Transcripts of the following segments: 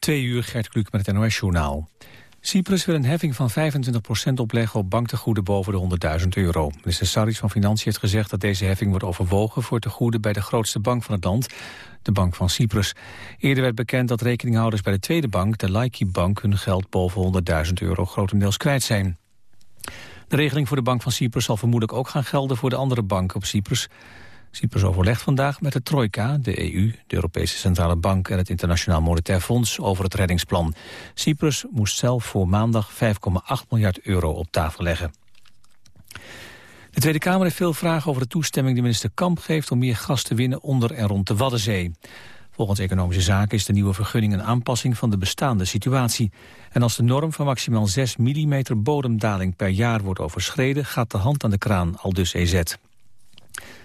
Twee uur, Gert Kluk met het NOS-journaal. Cyprus wil een heffing van 25% opleggen op banktegoeden boven de 100.000 euro. Minister Saris van Financiën heeft gezegd dat deze heffing wordt overwogen voor tegoeden bij de grootste bank van het land, de Bank van Cyprus. Eerder werd bekend dat rekeninghouders bij de tweede bank, de Laiki Bank, hun geld boven 100.000 euro grotendeels kwijt zijn. De regeling voor de Bank van Cyprus zal vermoedelijk ook gaan gelden voor de andere banken op Cyprus. Cyprus overlegt vandaag met de Trojka, de EU, de Europese Centrale Bank en het Internationaal Monetair Fonds over het reddingsplan. Cyprus moest zelf voor maandag 5,8 miljard euro op tafel leggen. De Tweede Kamer heeft veel vragen over de toestemming die minister Kamp geeft om meer gas te winnen onder en rond de Waddenzee. Volgens Economische Zaken is de nieuwe vergunning een aanpassing van de bestaande situatie. En als de norm van maximaal 6 mm bodemdaling per jaar wordt overschreden, gaat de hand aan de kraan, al dus EZ.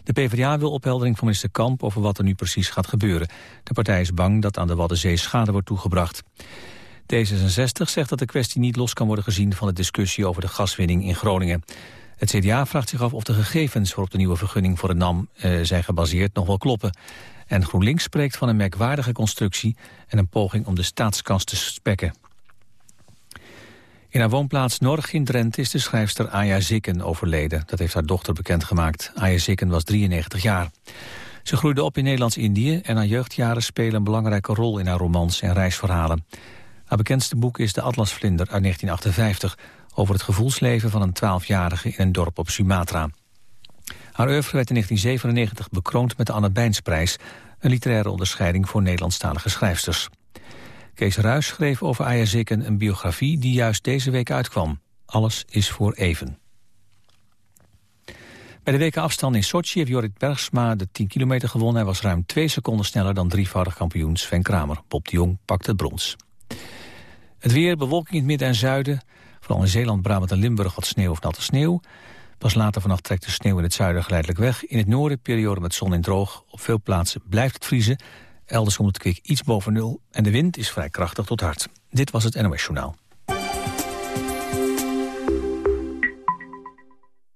De PvdA wil opheldering van minister Kamp over wat er nu precies gaat gebeuren. De partij is bang dat aan de Waddenzee schade wordt toegebracht. D66 zegt dat de kwestie niet los kan worden gezien van de discussie over de gaswinning in Groningen. Het CDA vraagt zich af of de gegevens waarop de nieuwe vergunning voor de NAM eh, zijn gebaseerd nog wel kloppen. En GroenLinks spreekt van een merkwaardige constructie en een poging om de staatskas te spekken. In haar woonplaats Norg in Drenthe is de schrijfster Aya Zikken overleden. Dat heeft haar dochter bekendgemaakt. Aya Zikken was 93 jaar. Ze groeide op in Nederlands-Indië en haar jeugdjaren spelen een belangrijke rol in haar romans en reisverhalen. Haar bekendste boek is De Atlasvlinder uit 1958 over het gevoelsleven van een 12-jarige in een dorp op Sumatra. Haar oeuvre werd in 1997 bekroond met de Anne Bijnsprijs, een literaire onderscheiding voor Nederlandstalige schrijfsters. Kees Ruis schreef over Aya Zikken een biografie die juist deze week uitkwam. Alles is voor even. Bij de weken afstand in Sochi heeft Jorrit Bergsma de 10 kilometer gewonnen. Hij was ruim twee seconden sneller dan drievoudig kampioen Sven Kramer. Bob de Jong pakt het brons. Het weer, bewolking in het midden en zuiden. Vooral in Zeeland, Brabant en Limburg wat sneeuw of natte sneeuw. Pas later vannacht trekt de sneeuw in het zuiden geleidelijk weg. In het noorden periode met zon en droog. Op veel plaatsen blijft het vriezen. Elders komt het kwik iets boven nul en de wind is vrij krachtig tot hard. Dit was het NOS Journaal.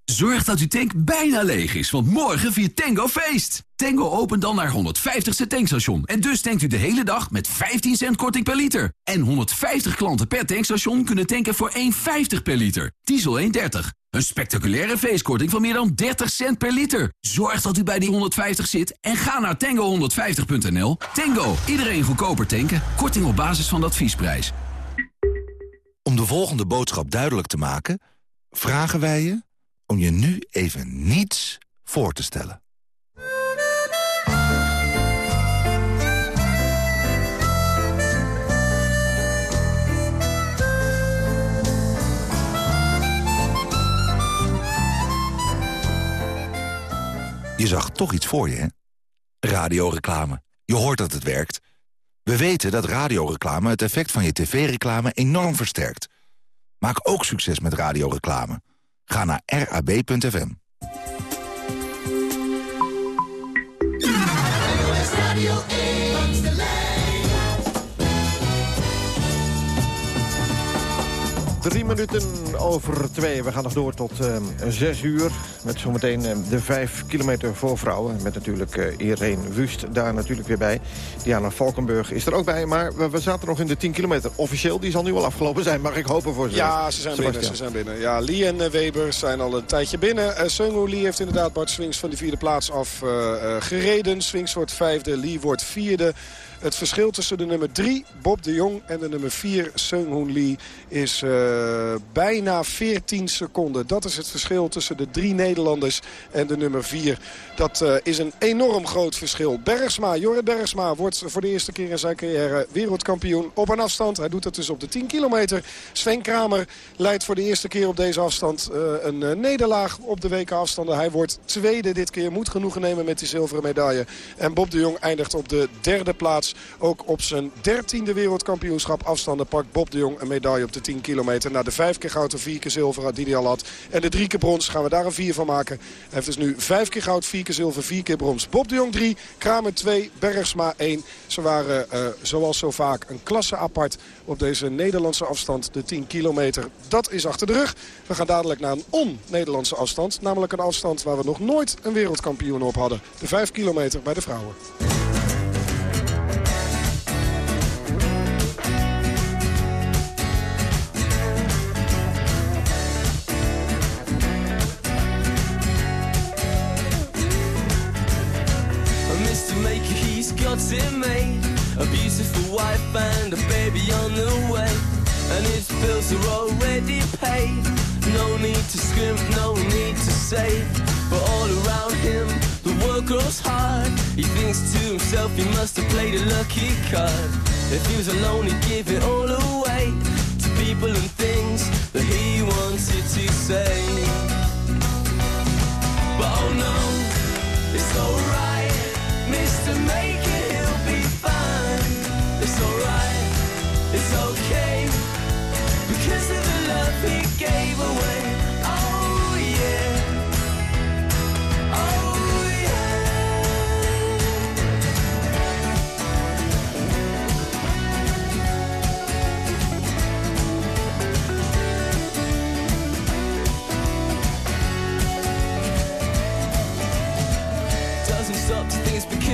Zorg dat uw tank bijna leeg is, want morgen viert Tango feest. Tango opent dan naar 150ste tankstation. En dus tankt u de hele dag met 15 cent korting per liter. En 150 klanten per tankstation kunnen tanken voor 1,50 per liter. Diesel 1,30. Een spectaculaire feestkorting van meer dan 30 cent per liter. Zorg dat u bij die 150 zit en ga naar tango150.nl. Tango, iedereen goedkoper tanken. Korting op basis van de adviesprijs. Om de volgende boodschap duidelijk te maken... vragen wij je om je nu even niets voor te stellen. Je zag toch iets voor je, hè? Radioreclame. Je hoort dat het werkt. We weten dat radioreclame het effect van je tv-reclame enorm versterkt. Maak ook succes met radioreclame. Ga naar rab.fm. Drie minuten over twee. We gaan nog door tot uh, zes uur. Met zometeen uh, de vijf kilometer voor vrouwen. Met natuurlijk uh, Irene Wust daar natuurlijk weer bij. Diana Valkenburg is er ook bij. Maar we, we, zaten nog in de 10 kilometer. Officieel, die zal nu wel afgelopen zijn. Mag ik hopen voor ze? Ja, ze zijn binnen. Ze zijn binnen. Ja, Lee en Weber zijn al een tijdje binnen. Uh, Seungho Lee heeft inderdaad Bart Swings van de vierde plaats af gereden. Swings wordt vijfde, Lee wordt vierde. Het verschil tussen de nummer 3, Bob de Jong, en de nummer 4, Seung Hoon Lee, is uh, bijna 14 seconden. Dat is het verschil tussen de drie Nederlanders en de nummer 4. Dat uh, is een enorm groot verschil. Bergsma, Jorrit Bergsma wordt voor de eerste keer in zijn carrière wereldkampioen op een afstand. Hij doet het dus op de 10 kilometer. Sven Kramer leidt voor de eerste keer op deze afstand uh, een nederlaag op de weken afstanden. Hij wordt tweede dit keer, moet genoegen nemen met die zilveren medaille. En Bob de Jong eindigt op de derde plaats. Ook op zijn dertiende wereldkampioenschap afstanden pakt Bob de Jong een medaille op de 10 kilometer. Na de vijf keer goud en vier keer zilver die hij al had. En de drie keer brons gaan we daar een vier van maken. Hij heeft dus nu vijf keer goud, vier keer zilver, vier keer brons. Bob de Jong 3, Kramer 2, Bergsma 1. Ze waren uh, zoals zo vaak een klasse apart op deze Nederlandse afstand. De 10 kilometer, dat is achter de rug. We gaan dadelijk naar een on-Nederlandse afstand. Namelijk een afstand waar we nog nooit een wereldkampioen op hadden. De 5 kilometer bij de vrouwen. Bills are already paid. No need to scrimp, no need to save. But all around him, the world grows hard. He thinks to himself he must have played a lucky card. If he was alone, he'd give it all away to people and things that he wanted to say.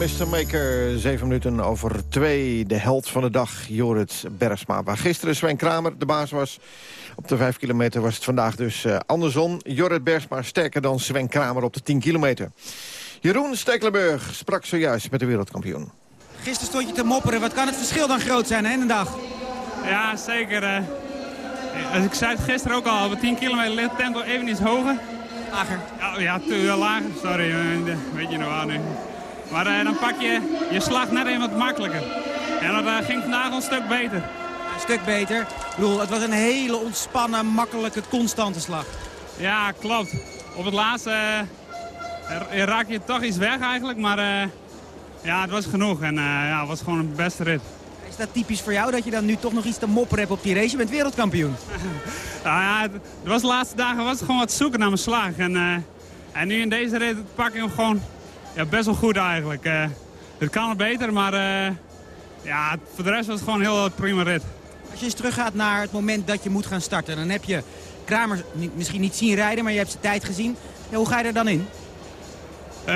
en Mr. Maker, zeven minuten over twee. De held van de dag, Jorrit Bergsma. Waar gisteren Sven Kramer de baas was. Op de vijf kilometer was het vandaag dus eh, andersom. Jorrit Bergsma sterker dan Sven Kramer op de 10 kilometer. Jeroen Stekelenburg sprak zojuist met de wereldkampioen. Gisteren stond je te mopperen. Wat kan het verschil dan groot zijn hè, in een dag? Ja, zeker. eh. Als ik zei het gisteren ook al, op 10 kilometer ligt het tempo even iets hoger. Lager. Ja, ja lager, sorry, eh, weet je nog wel nu. Maar eh, dan pak je je slag net even wat makkelijker. En dat eh, ging vandaag een stuk beter. Een stuk beter. Ik bedoel, het was een hele ontspannen, makkelijke, constante slag. Ja, klopt. Op het laatste eh, raak je toch iets weg eigenlijk, maar ja, het was genoeg. En ja, het was gewoon een beste rit. Is dat typisch voor jou dat je dan nu toch nog iets te mopperen hebt op die race? Je bent wereldkampioen. Nou ja, het, het was de laatste dagen was het gewoon wat zoeken naar mijn slag. En, en nu in deze rit pak ik hem gewoon ja, best wel goed eigenlijk. Eh, het kan er beter, maar eh, ja, voor de rest was het gewoon een heel prima rit. Als je eens teruggaat naar het moment dat je moet gaan starten... dan heb je Kramer misschien niet zien rijden, maar je hebt zijn tijd gezien. Ja, hoe ga je er dan in? Eh,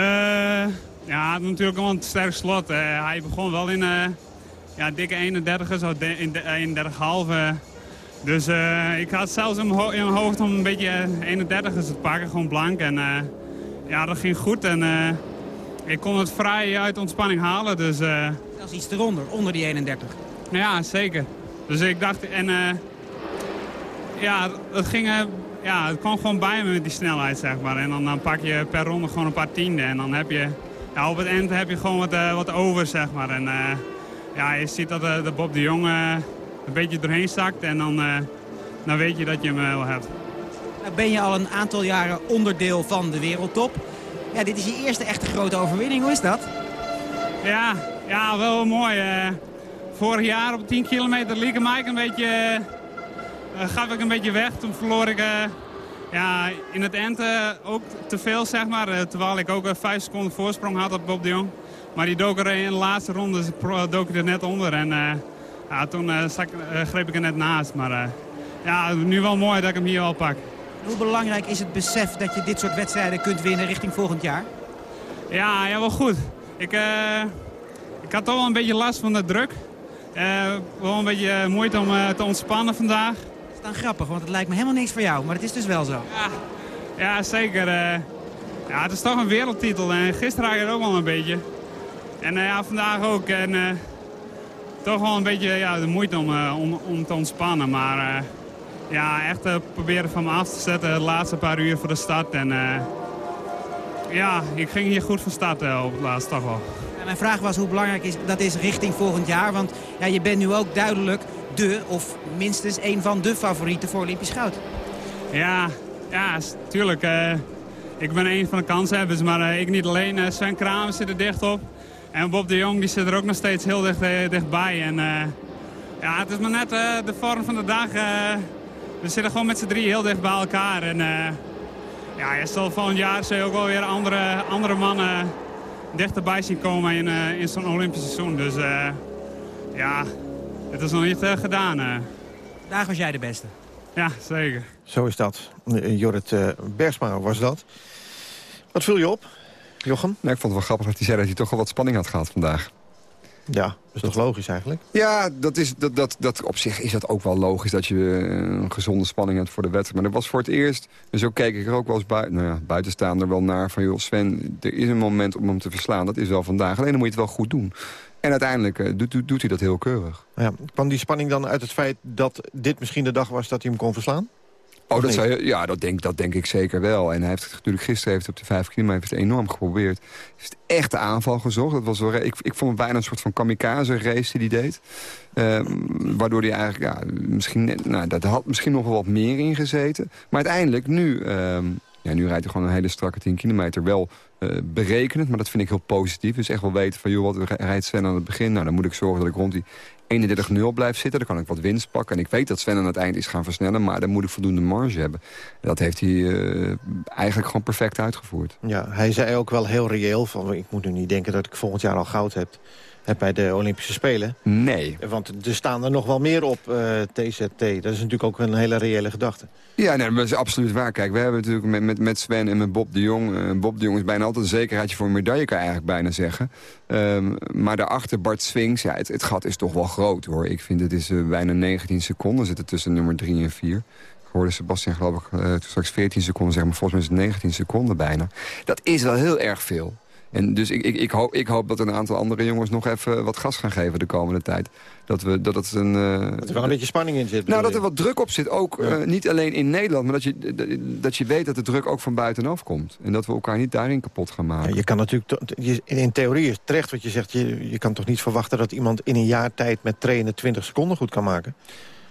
ja, natuurlijk wel een sterk slot. Eh, hij begon wel in eh, ja, dikke 31, zo in de 31,5. eh. dus eh, ik had zelfs in mijn, hoofd om een beetje 31 te pakken, gewoon blank. En eh, ja, dat ging goed. En eh, ik kon het vrij uit ontspanning halen. Dus eh, Zelfs iets eronder, onder die 31. ja, zeker. Dus ik dacht, en eh, ja, het ging, eh, ja, het kwam gewoon bij me met die snelheid, zeg maar. En dan, dan pak je per ronde gewoon een paar tienden. En dan heb je, ja, op het eind heb je gewoon wat, wat over, zeg maar. En ja, je ziet dat de Bob de Jong een beetje doorheen zakt. En dan, dan weet je dat je hem wel hebt. Nou ben je al een aantal jaren onderdeel van de wereldtop. Ja, dit is je eerste echte grote overwinning. Hoe is dat? Ja, ja wel mooi. eh. vorig jaar op 10 kilometer liep ik een beetje, eh, gaf ik een beetje weg. Toen verloor ik eh, ja, in het eind eh, ook te veel, zeg maar. eh, terwijl ik ook eh, vijf seconden voorsprong had op Bob de Jong. Maar die dook er in de laatste ronde, dook ik er net onder. En eh, ja, toen eh, eh, greep ik er net naast. Maar eh, ja, nu wel mooi dat ik hem hier al pak. Hoe belangrijk is het besef dat je dit soort wedstrijden kunt winnen richting volgend jaar? Ja, ja wel goed. Ik, uh, ik had toch wel een beetje last van de druk. Uh, wel een beetje moeite om uh, te ontspannen vandaag. Dat is dan grappig, want het lijkt me helemaal niks voor jou. Maar het is dus wel zo. Ja, ja zeker. ja, het is toch een wereldtitel. En gisteren had ik het ook wel een beetje. En ja, vandaag ook. En toch wel een beetje ja, de moeite om, om, om te ontspannen. Maar ja, echt proberen van me af te zetten de laatste paar uur voor de start. En ja, ik ging hier goed van start op het laatste toch wel. mijn vraag was hoe belangrijk is, dat is richting volgend jaar. Want ja, je bent nu ook duidelijk de, of minstens een van de favorieten voor Olympisch goud. Ja, ja, tuurlijk. Uh, ik ben een van de kanshebbers, maar uh, ik niet alleen. Uh, Sven Kramer zit er dicht op. En Bob de Jong die zit er ook nog steeds heel dicht, dichtbij. En, ja, het is maar net de vorm van de dag. We zitten gewoon met z'n drie heel dicht bij elkaar. En, ja, je zal volgend jaar zul je ook wel weer andere, andere mannen dichterbij zien komen in, uh, in zo'n Olympisch seizoen. Dus uh, ja, het is nog niet uh, gedaan. Daar was jij de beste. Ja, zeker. Zo is dat. Jorrit Bergsma was dat. Wat viel je op, Jochem? Nou, ik vond het wel grappig dat hij zei dat hij toch wel wat spanning had gehad vandaag. Ja, dat is toch logisch eigenlijk? Ja, dat is, dat, dat, dat, op zich is dat ook wel logisch dat je een gezonde spanning hebt voor de wedstrijd. Maar dat was voor het eerst, en zo keek ik er ook wel eens buiten, nou ja, buitenstaander wel naar... van joh Sven, er is een moment om hem te verslaan, dat is wel vandaag. Alleen dan moet je het wel goed doen. En uiteindelijk uh, doet, doet, doet hij dat heel keurig. Ja, kwam die spanning dan uit het feit dat dit misschien de dag was dat hij hem kon verslaan? Oh, dat zou, ja, dat denk, dat denk ik zeker wel. En hij heeft natuurlijk gisteren heeft op de vijf kilometer enorm geprobeerd. Hij heeft echt de aanval gezocht. Dat was wel, ik, ik vond het bijna een soort van kamikaze race die hij deed. Uh, waardoor hij eigenlijk, ja, misschien, nou, dat had misschien nog wel wat meer in gezeten. Maar uiteindelijk, nu, uh, ja, nu rijdt hij gewoon een hele strakke 10 kilometer wel uh, berekenend. Maar dat vind ik heel positief. Dus echt wel weten van, joh, wat rijdt Sven aan het begin? Nou, dan moet ik zorgen dat ik rond die 31-0 blijf zitten. Dan kan ik wat winst pakken. En ik weet dat Sven aan het eind is gaan versnellen. Maar dan moet ik voldoende marge hebben. Dat heeft hij uh, eigenlijk gewoon perfect uitgevoerd. Ja, hij zei ook wel heel reëel. Van, ik moet nu niet denken dat ik volgend jaar al goud heb bij de Olympische Spelen. Nee. Want er staan er nog wel meer op, uh, eh, TZT. Dat is natuurlijk ook een hele reële gedachte. Ja, nee, dat is absoluut waar. Kijk, we hebben natuurlijk met, met, met Sven en met Bob de Jong... Uh, Bob de Jong is bijna altijd een zekerheidje voor een medaille, kan je eigenlijk bijna zeggen. Um, maar daarachter Bart Swings, ja, het, het, gat is toch wel groot, hoor. Ik vind het is uh, bijna 19 seconden zitten tussen nummer 3 en 4 Ik hoorde Sebastian geloof ik uh, straks 14 seconden zeggen, maar volgens mij is het 19 seconden bijna. Dat is wel heel erg veel. En dus ik, ik, ik, hoop, ik hoop dat een aantal andere jongens nog even wat gas gaan geven de komende tijd. Dat, we, dat, het een, uh, dat er wel een beetje spanning in zit. Nou, dat er wat druk op zit. Ook uh, niet alleen in Nederland, maar dat je, dat je weet dat de druk ook van buitenaf komt. En dat we elkaar niet daarin kapot gaan maken. Ja, je kan natuurlijk, in theorie is terecht wat je zegt. Je, je kan toch niet verwachten dat iemand in een jaar tijd met trainen 20 seconden goed kan maken?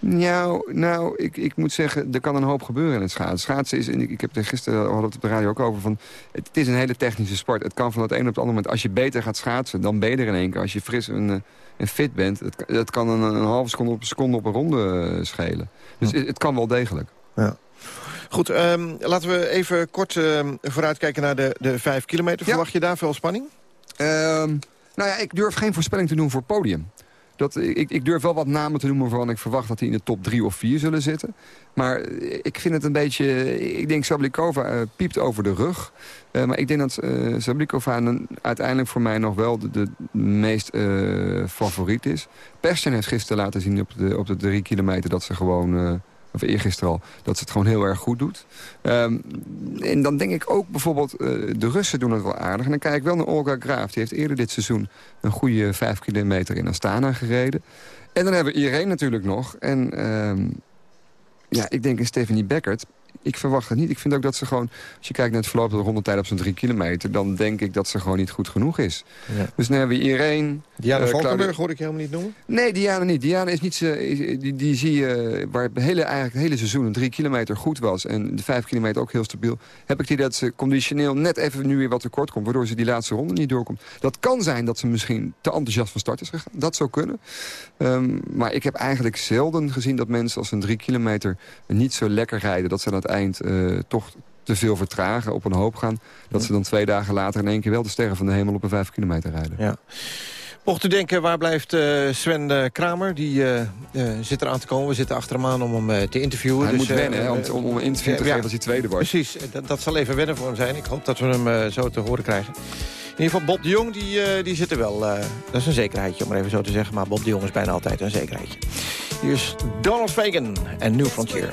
Nou, nou ik, ik moet zeggen, er kan een hoop gebeuren in het schaatsen. Schaatsen is, en ik, ik heb er gisteren hadden het op de radio ook over... Van, het, is een hele technische sport. Het kan van het een op het andere moment. Als je beter gaat schaatsen, dan ben je er in één keer. Als je fris en, en fit bent, het, het kan een, een halve seconde op een seconde op een ronde uh, schelen. Dus het, het, kan wel degelijk. Ja. Goed, um, laten we even kort um, vooruitkijken naar de, de vijf kilometer. Verwacht je daar veel spanning? Um, nou ja, ik durf geen voorspelling te doen voor podium. Ik, ik durf wel wat namen te noemen waarvan ik verwacht dat die in de top drie of vier zullen zitten. Maar ik vind het een beetje... Ik denk Sablikova uh, piept over de rug. Uh, maar ik denk dat uh, Sablikova uiteindelijk voor mij nog wel de, de meest favoriet is. Persen heeft gisteren laten zien op de, op de drie kilometer dat ze gewoon of eergisteren al, dat ze het gewoon heel erg goed doet. Um, en dan denk ik ook bijvoorbeeld, uh, de Russen doen het wel aardig. En dan kijk ik wel naar Olga Graaf. Die heeft eerder dit seizoen een goede vijf kilometer in Astana gereden. En dan hebben we Irene natuurlijk nog. En um, ja, ik denk in Stephanie Beckert ik verwacht het niet. Ik vind ook dat ze gewoon, als je kijkt naar het verloop van de rondetijd op zo'n drie kilometer... dan denk ik dat ze gewoon niet goed genoeg is. Ja. Dus dan hebben we iedereen... Diana uh, Valkenburg hoorde ik helemaal niet noemen? Nee, Diana niet. Diana is niet... Zo, die, die zie je, waar het hele, eigenlijk het hele seizoen een drie kilometer goed was... en de vijf kilometer ook heel stabiel... heb ik die dat ze conditioneel net even nu weer wat tekort komt... waardoor ze die laatste ronde niet doorkomt. Dat kan zijn dat ze misschien te enthousiast van start is gegaan. Dat zou kunnen. Um, maar ik heb eigenlijk zelden gezien dat mensen als een drie kilometer niet zo lekker rijden... dat ze aan het eind uh, toch te veel vertragen, op een hoop gaan... dat ze dan twee dagen later in één keer wel de sterren van de hemel op een vijf kilometer rijden. Ja. Mocht u denken, waar blijft uh, Sven uh, Kramer? Die uh, zit eraan te komen. We zitten achter hem aan om hem te interviewen. Hij dus, moet wennen hè, om, om, een interview te geven als hij tweede wordt. Precies, dat, dat, zal even wennen voor hem zijn. Ik hoop dat we hem zo te horen krijgen. In ieder geval Bob de Jong, die, die zit er wel. dat is een zekerheidje, om maar even zo te zeggen. Maar Bob de Jong is bijna altijd een zekerheidje. Hier is Donald Fagan en New Frontier.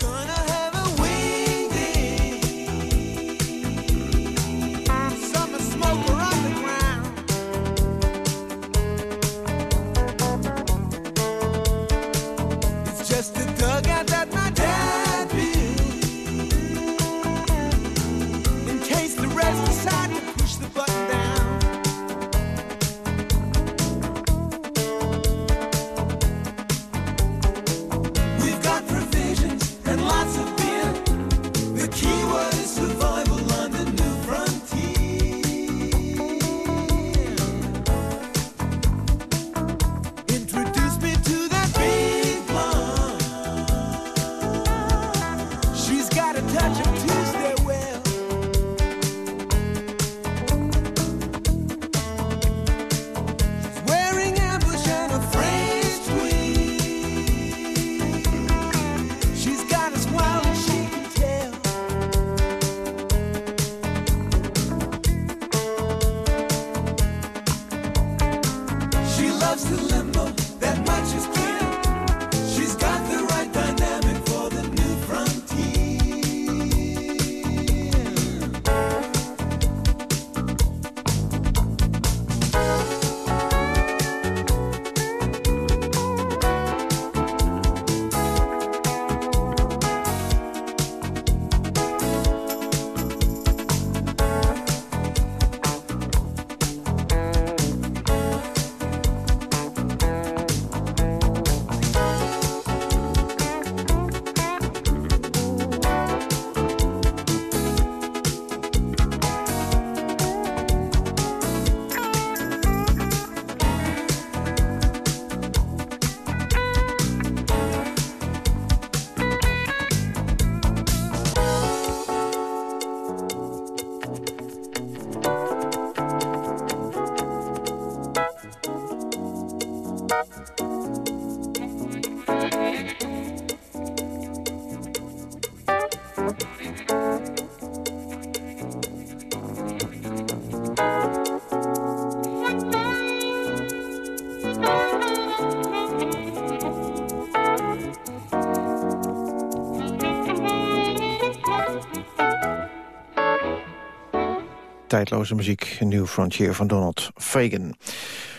Tijdloze muziek. New Frontier van Donald Fagan.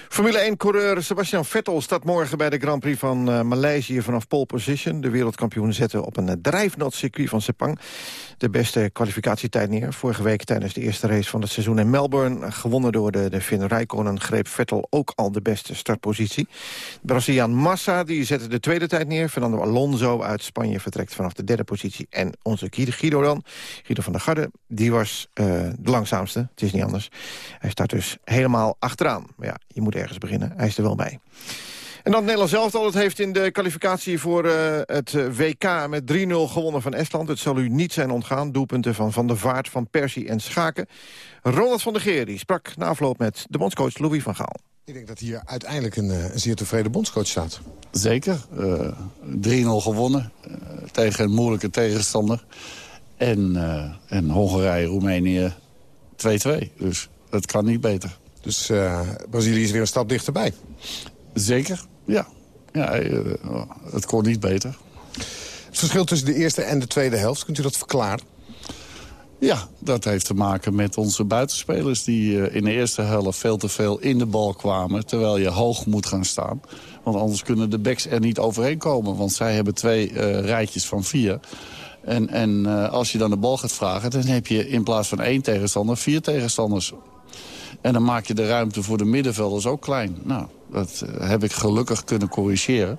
Formule 1-coureur Sebastian Vettel staat morgen bij de Grand Prix van uh, Maleisië vanaf pole position. De wereldkampioen zette op een uh, drijfnat circuit van Sepang de beste kwalificatietijd neer. Vorige week tijdens de eerste race van het seizoen in Melbourne... gewonnen door de, de Finn Rijkonen greep Vettel ook al de beste startpositie. Braziliaan Massa die zette de tweede tijd neer. Fernando Alonso uit Spanje vertrekt vanaf de derde positie. En onze Guido dan, Guido van der Garde, die was uh, de langzaamste. Het is niet anders. Hij staat dus helemaal achteraan. Maar ja, je moet ergens beginnen. Hij is er wel bij. En dan Nederland zelf al. Het heeft in de kwalificatie voor uh, het eh, WK met 3-0 gewonnen van Estland. Het zal u niet zijn ontgaan. Doelpunten van Van der Vaart, Van Persie en Schaken. Ronald van der Geer die sprak na afloop met de bondscoach Louis van Gaal. Ik denk dat hier uiteindelijk een, eh, een zeer tevreden bondscoach staat. Zeker. Uh, 3-0 gewonnen uh, tegen een moeilijke tegenstander. En, en Hongarije, Roemenië 2-2. Dus het kan niet beter. Dus Brazilië is weer een stap dichterbij. Zeker, ja. ja eh, het kon niet beter. Het verschil tussen de eerste en de tweede helft, kunt u dat verklaren? Ja, dat heeft te maken met onze buitenspelers... die eh, in de eerste helft veel te veel in de bal kwamen... terwijl je hoog moet gaan staan. Want anders kunnen de backs er niet overheen komen. Want zij hebben twee uh, rijtjes van vier. En, en uh, als je dan de bal gaat vragen... dan heb je in plaats van één tegenstander vier tegenstanders. En dan maak je de ruimte voor de middenvelders ook klein. Nou, dat eh, heb ik gelukkig kunnen corrigeren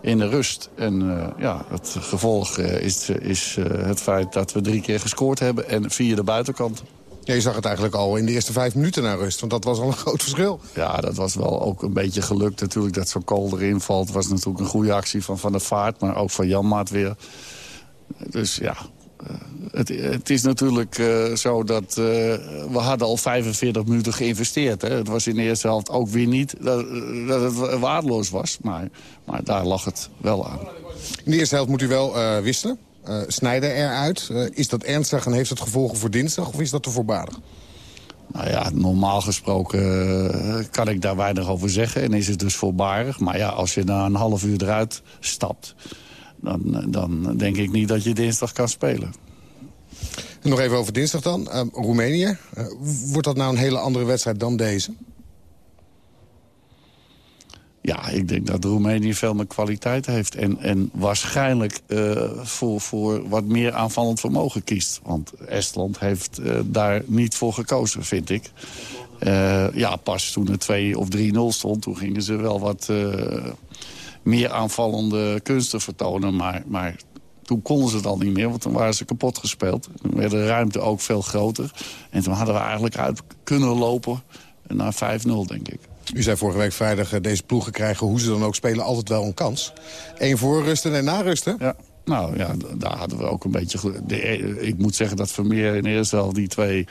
in de rust. En uh, ja, het gevolg uh, is, is uh, het feit dat we drie keer gescoord hebben... en via de buitenkant. Ja, je zag het eigenlijk al in de eerste vijf minuten naar rust. Want dat was al een groot verschil. Ja, dat was wel ook een beetje gelukt. Natuurlijk dat zo'n kool erin valt was natuurlijk een goede actie van Van der Vaart. Maar ook van Janmaat weer. Dus ja, het, het, is natuurlijk uh, zo dat uh, we hadden al 45 minuten geïnvesteerd. Hè. Het was in de eerste helft ook weer niet dat, dat het waardeloos was. Maar, maar daar lag het wel aan. In de eerste helft moet u wel uh, wisselen. snijden eruit. is dat ernstig en heeft het gevolgen voor dinsdag of is dat te voorbarig? Nou ja, normaal gesproken kan ik daar weinig over zeggen. En is het dus voorbarig. Maar ja, als je na een half uur eruit stapt... dan, dan denk ik niet dat je dinsdag kan spelen. Nog even over dinsdag dan. Uh, Roemenië. Uh, wordt dat nou een hele andere wedstrijd dan deze? Ja, ik denk dat Roemenië veel meer kwaliteit heeft. En, en waarschijnlijk uh, voor, voor wat meer aanvallend vermogen kiest. Want Estland heeft daar niet voor gekozen, vind ik. ja, pas toen het 2 of 3-0 stond, toen gingen ze wel wat meer aanvallende kunsten vertonen. Maar, maar toen konden ze het al niet meer, want toen waren ze kapot gespeeld. Toen werd de ruimte ook veel groter. En toen hadden we eigenlijk uit kunnen lopen naar 5-0, denk ik. U zei vorige week vrijdag, eh, deze ploegen krijgen, hoe ze dan ook spelen, altijd wel een kans. Eén voorrusten en narusten. Ja. Nou ja, daar hadden we ook een beetje... ik moet zeggen dat Vermeer in de eerste helft die twee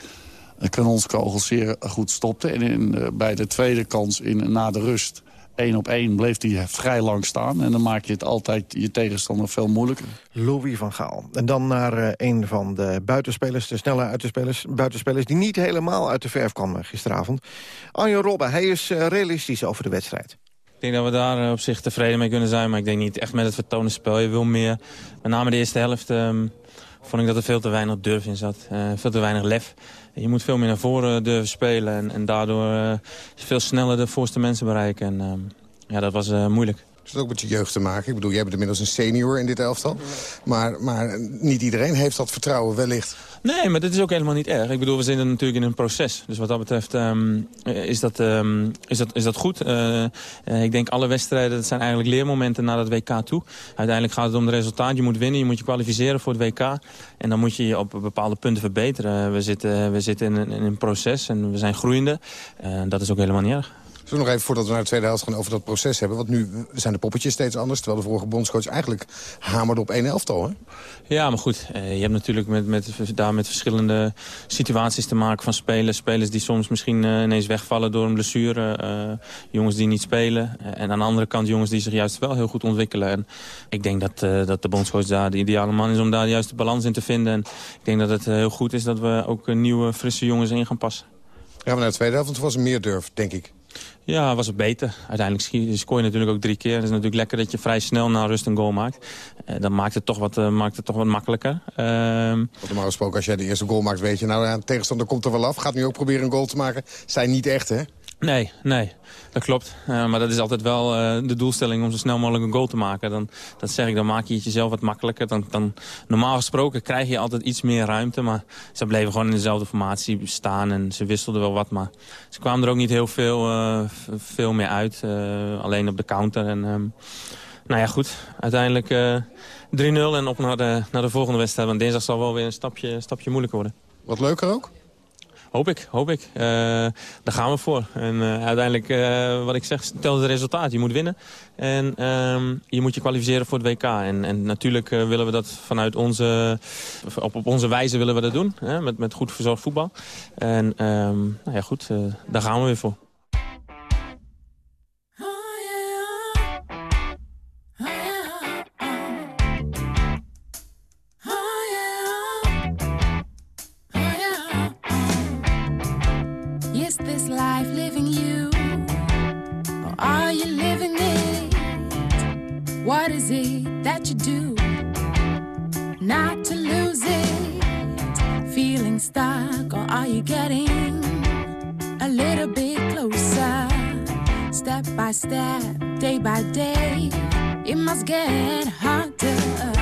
kanonskogels zeer goed stopte. En in, eh, bij de tweede kans in, na de rust één op één bleef hij vrij lang staan. En dan maak je het altijd je tegenstander veel moeilijker. Louis van Gaal. En dan naar uh, een van de buitenspelers, de snelle uitenspelers, buitenspelers... die niet helemaal uit de verf kwam eh, gisteravond. Arjen Robben, hij is uh, realistisch over de wedstrijd. Ik denk dat we daar op zich tevreden mee kunnen zijn. Maar ik denk niet echt met het vertonen spel. Je wil meer. Met name de eerste helft um, vond ik dat er veel te weinig durf in zat. Uh, veel te weinig lef. Je moet veel meer naar voren durven spelen. En, en daardoor uh, veel sneller de voorste mensen bereiken. En uh, ja, dat was uh, moeilijk. Is dat ook met je jeugd te maken? Ik bedoel, jij bent inmiddels een senior in dit elftal. Maar, maar niet iedereen heeft dat vertrouwen wellicht. Nee, maar dat is ook helemaal niet erg. Ik bedoel, we zitten natuurlijk in een proces. Dus wat dat betreft um, is, dat, um, is, dat, is dat goed. Uh, uh, ik denk alle wedstrijden, dat zijn eigenlijk leermomenten naar het WK toe. Uiteindelijk gaat het om het resultaat. Je moet winnen, je moet je kwalificeren voor het WK. En dan moet je je op bepaalde punten verbeteren. We zitten, we zitten in, een, in een proces en we zijn groeiende. Uh, dat is ook helemaal niet erg. Zullen we nog even, voordat we naar de tweede helft gaan, over dat proces hebben? Want nu zijn de poppetjes steeds anders, terwijl de vorige bondscoach eigenlijk hamerde op één elftal, hè? Ja, maar goed, eh, je hebt natuurlijk met, met, daar met verschillende situaties te maken van spelers. Spelers die soms misschien uh, ineens wegvallen door een blessure. Uh, jongens die niet spelen. en aan de andere kant jongens die zich juist wel heel goed ontwikkelen. En ik denk dat, dat de bondscoach daar de ideale man is om daar de juiste balans in te vinden. En ik denk dat het heel goed is dat we ook nieuwe, frisse jongens in gaan passen. Gaan we naar de tweede helft, want het was meer durf, denk ik. Ja, was het beter. Uiteindelijk scoor je natuurlijk ook drie keer. Het is natuurlijk lekker dat je vrij snel naar rust een goal maakt. Uh, dan maakt het toch wat, uh, maakt het toch wat makkelijker. Uh, normaal gesproken, als jij de eerste goal maakt, weet je... nou, de tegenstander komt er wel af. Gaat nu ook proberen een goal te maken. Zijn niet echt, hè? Nee, nee, dat klopt. Uh, maar dat is altijd wel uh, de doelstelling om zo snel mogelijk een goal te maken. Dan, dat zeg ik, dan maak je het jezelf wat makkelijker. Dan, dan, normaal gesproken krijg je altijd iets meer ruimte. Maar ze bleven gewoon in dezelfde formatie staan en ze wisselden wel wat. Maar ze kwamen er ook niet heel veel, uh, veel meer uit. alleen op de counter. En, um, nou ja, goed. Uiteindelijk 3-0 en op naar de, naar de volgende wedstrijd. Want dinsdag zal wel weer een stapje, stapje moeilijker worden. Wat leuker ook? Hoop ik, hoop ik. Uh, daar gaan we voor. En uh, uiteindelijk, uh, wat ik zeg, telt het resultaat. Je moet winnen. En um, je moet je kwalificeren voor het WK. En, en natuurlijk willen we dat vanuit onze... Op, op onze wijze willen we dat doen. Hè, met, met goed verzorgd voetbal. En um, nou ja, goed, daar gaan we weer voor. Are you getting a little bit closer? Step by step, day by day, it must get harder.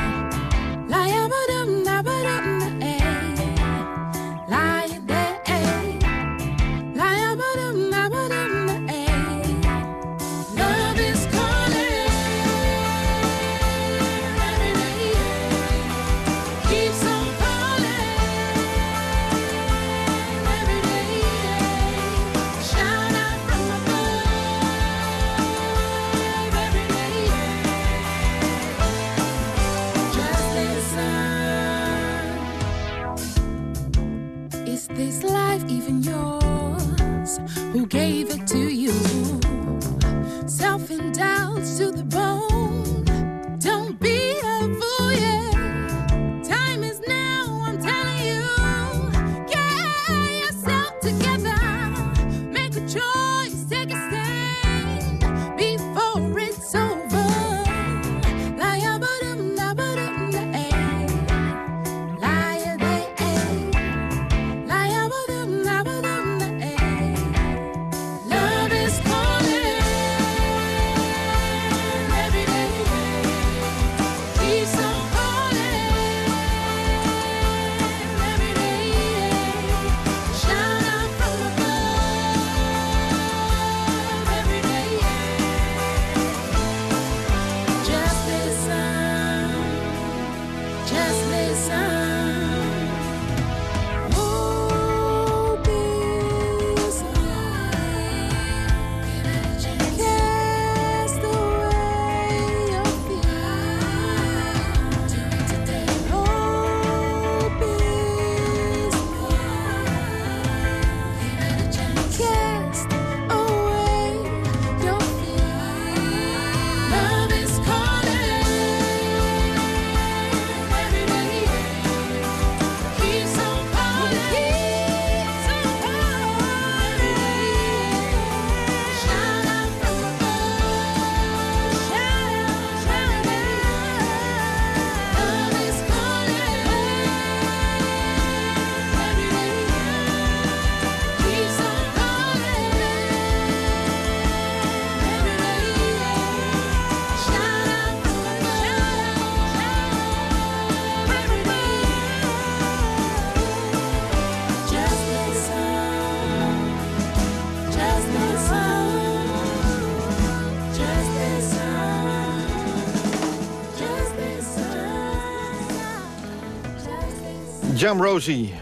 Jam Rosie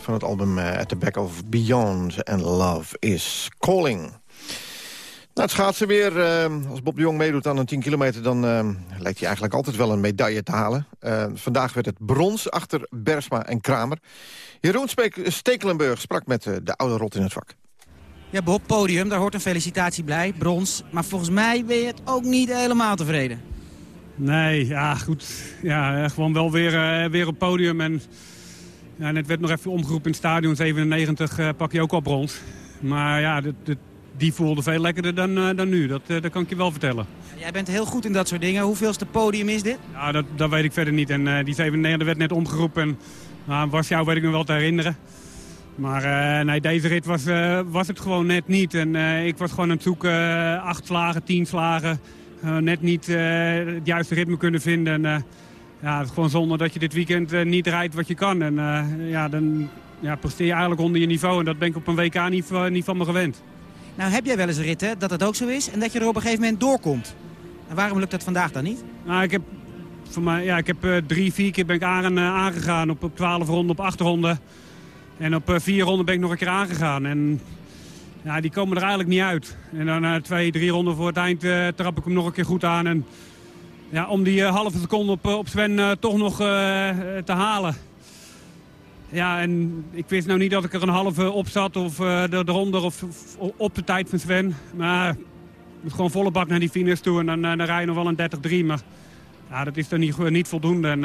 van het album eh, At the Back of Beyond and Love is Calling. Nou, het schaatsen weer. eh, als Bob de Jong meedoet aan een 10 kilometer... dan eh, lijkt hij eigenlijk altijd wel een medaille te halen. Vandaag werd het brons achter Bersma en Kramer. Jeroen Stekelenburg sprak met de oude rot in het vak. Ja, Bob, podium, daar hoort een felicitatie bij, brons. Maar volgens mij ben je het ook niet helemaal tevreden. Nee, ja, goed. Ja, gewoon wel weer, eh, weer op podium. En ja, net werd nog even omgeroepen in het stadion. 97 eh, pak je ook op brons. Maar ja, dit, dit- die voelde veel lekkerder dan, eh, dan nu. Dat, eh, dat kan ik je wel vertellen. Jij bent heel goed in dat soort dingen. Hoeveelste podium is dit? Ja, dat, dat weet ik verder niet. En die 97 werd net omgeroepen. En, nou, was jou weet ik me wel te herinneren. Maar nee, deze rit was, was het gewoon net niet. En ik was gewoon aan het zoeken. acht slagen, tien slagen. Net niet het juiste ritme kunnen vinden. En, ja, het is gewoon zonde dat je dit weekend eh, niet rijdt wat je kan. En eh, ja, dan ja, presteer je eigenlijk onder je niveau. En dat ben ik op een WK niet, van- niet van me gewend. Nou, heb jij wel eens ritten dat het ook zo is en dat je er op een gegeven moment doorkomt? En waarom lukt dat vandaag dan niet? Nou, ik heb, voor mij, ja, ik heb eh, drie, vier keer ben ik aan, eh, aangegaan. Op, op 12 ronden, op acht ronden. En op eh, vier ronden ben ik nog een keer aangegaan. En ja, die komen er eigenlijk niet uit. En dan na twee, drie ronden voor het eind eh, trap ik hem nog een keer goed aan. En ja, om die eh, halve seconde op, eh, op Sven eh, toch nog te halen. Ja, en ik wist nou niet dat ik er een halve op zat of eronder of, of op de tijd van Sven. Maar moet gewoon volle bak naar die finish toe en dan, dan rij je nog wel een 30-3. Maar ja, dat is dan niet, niet voldoende. En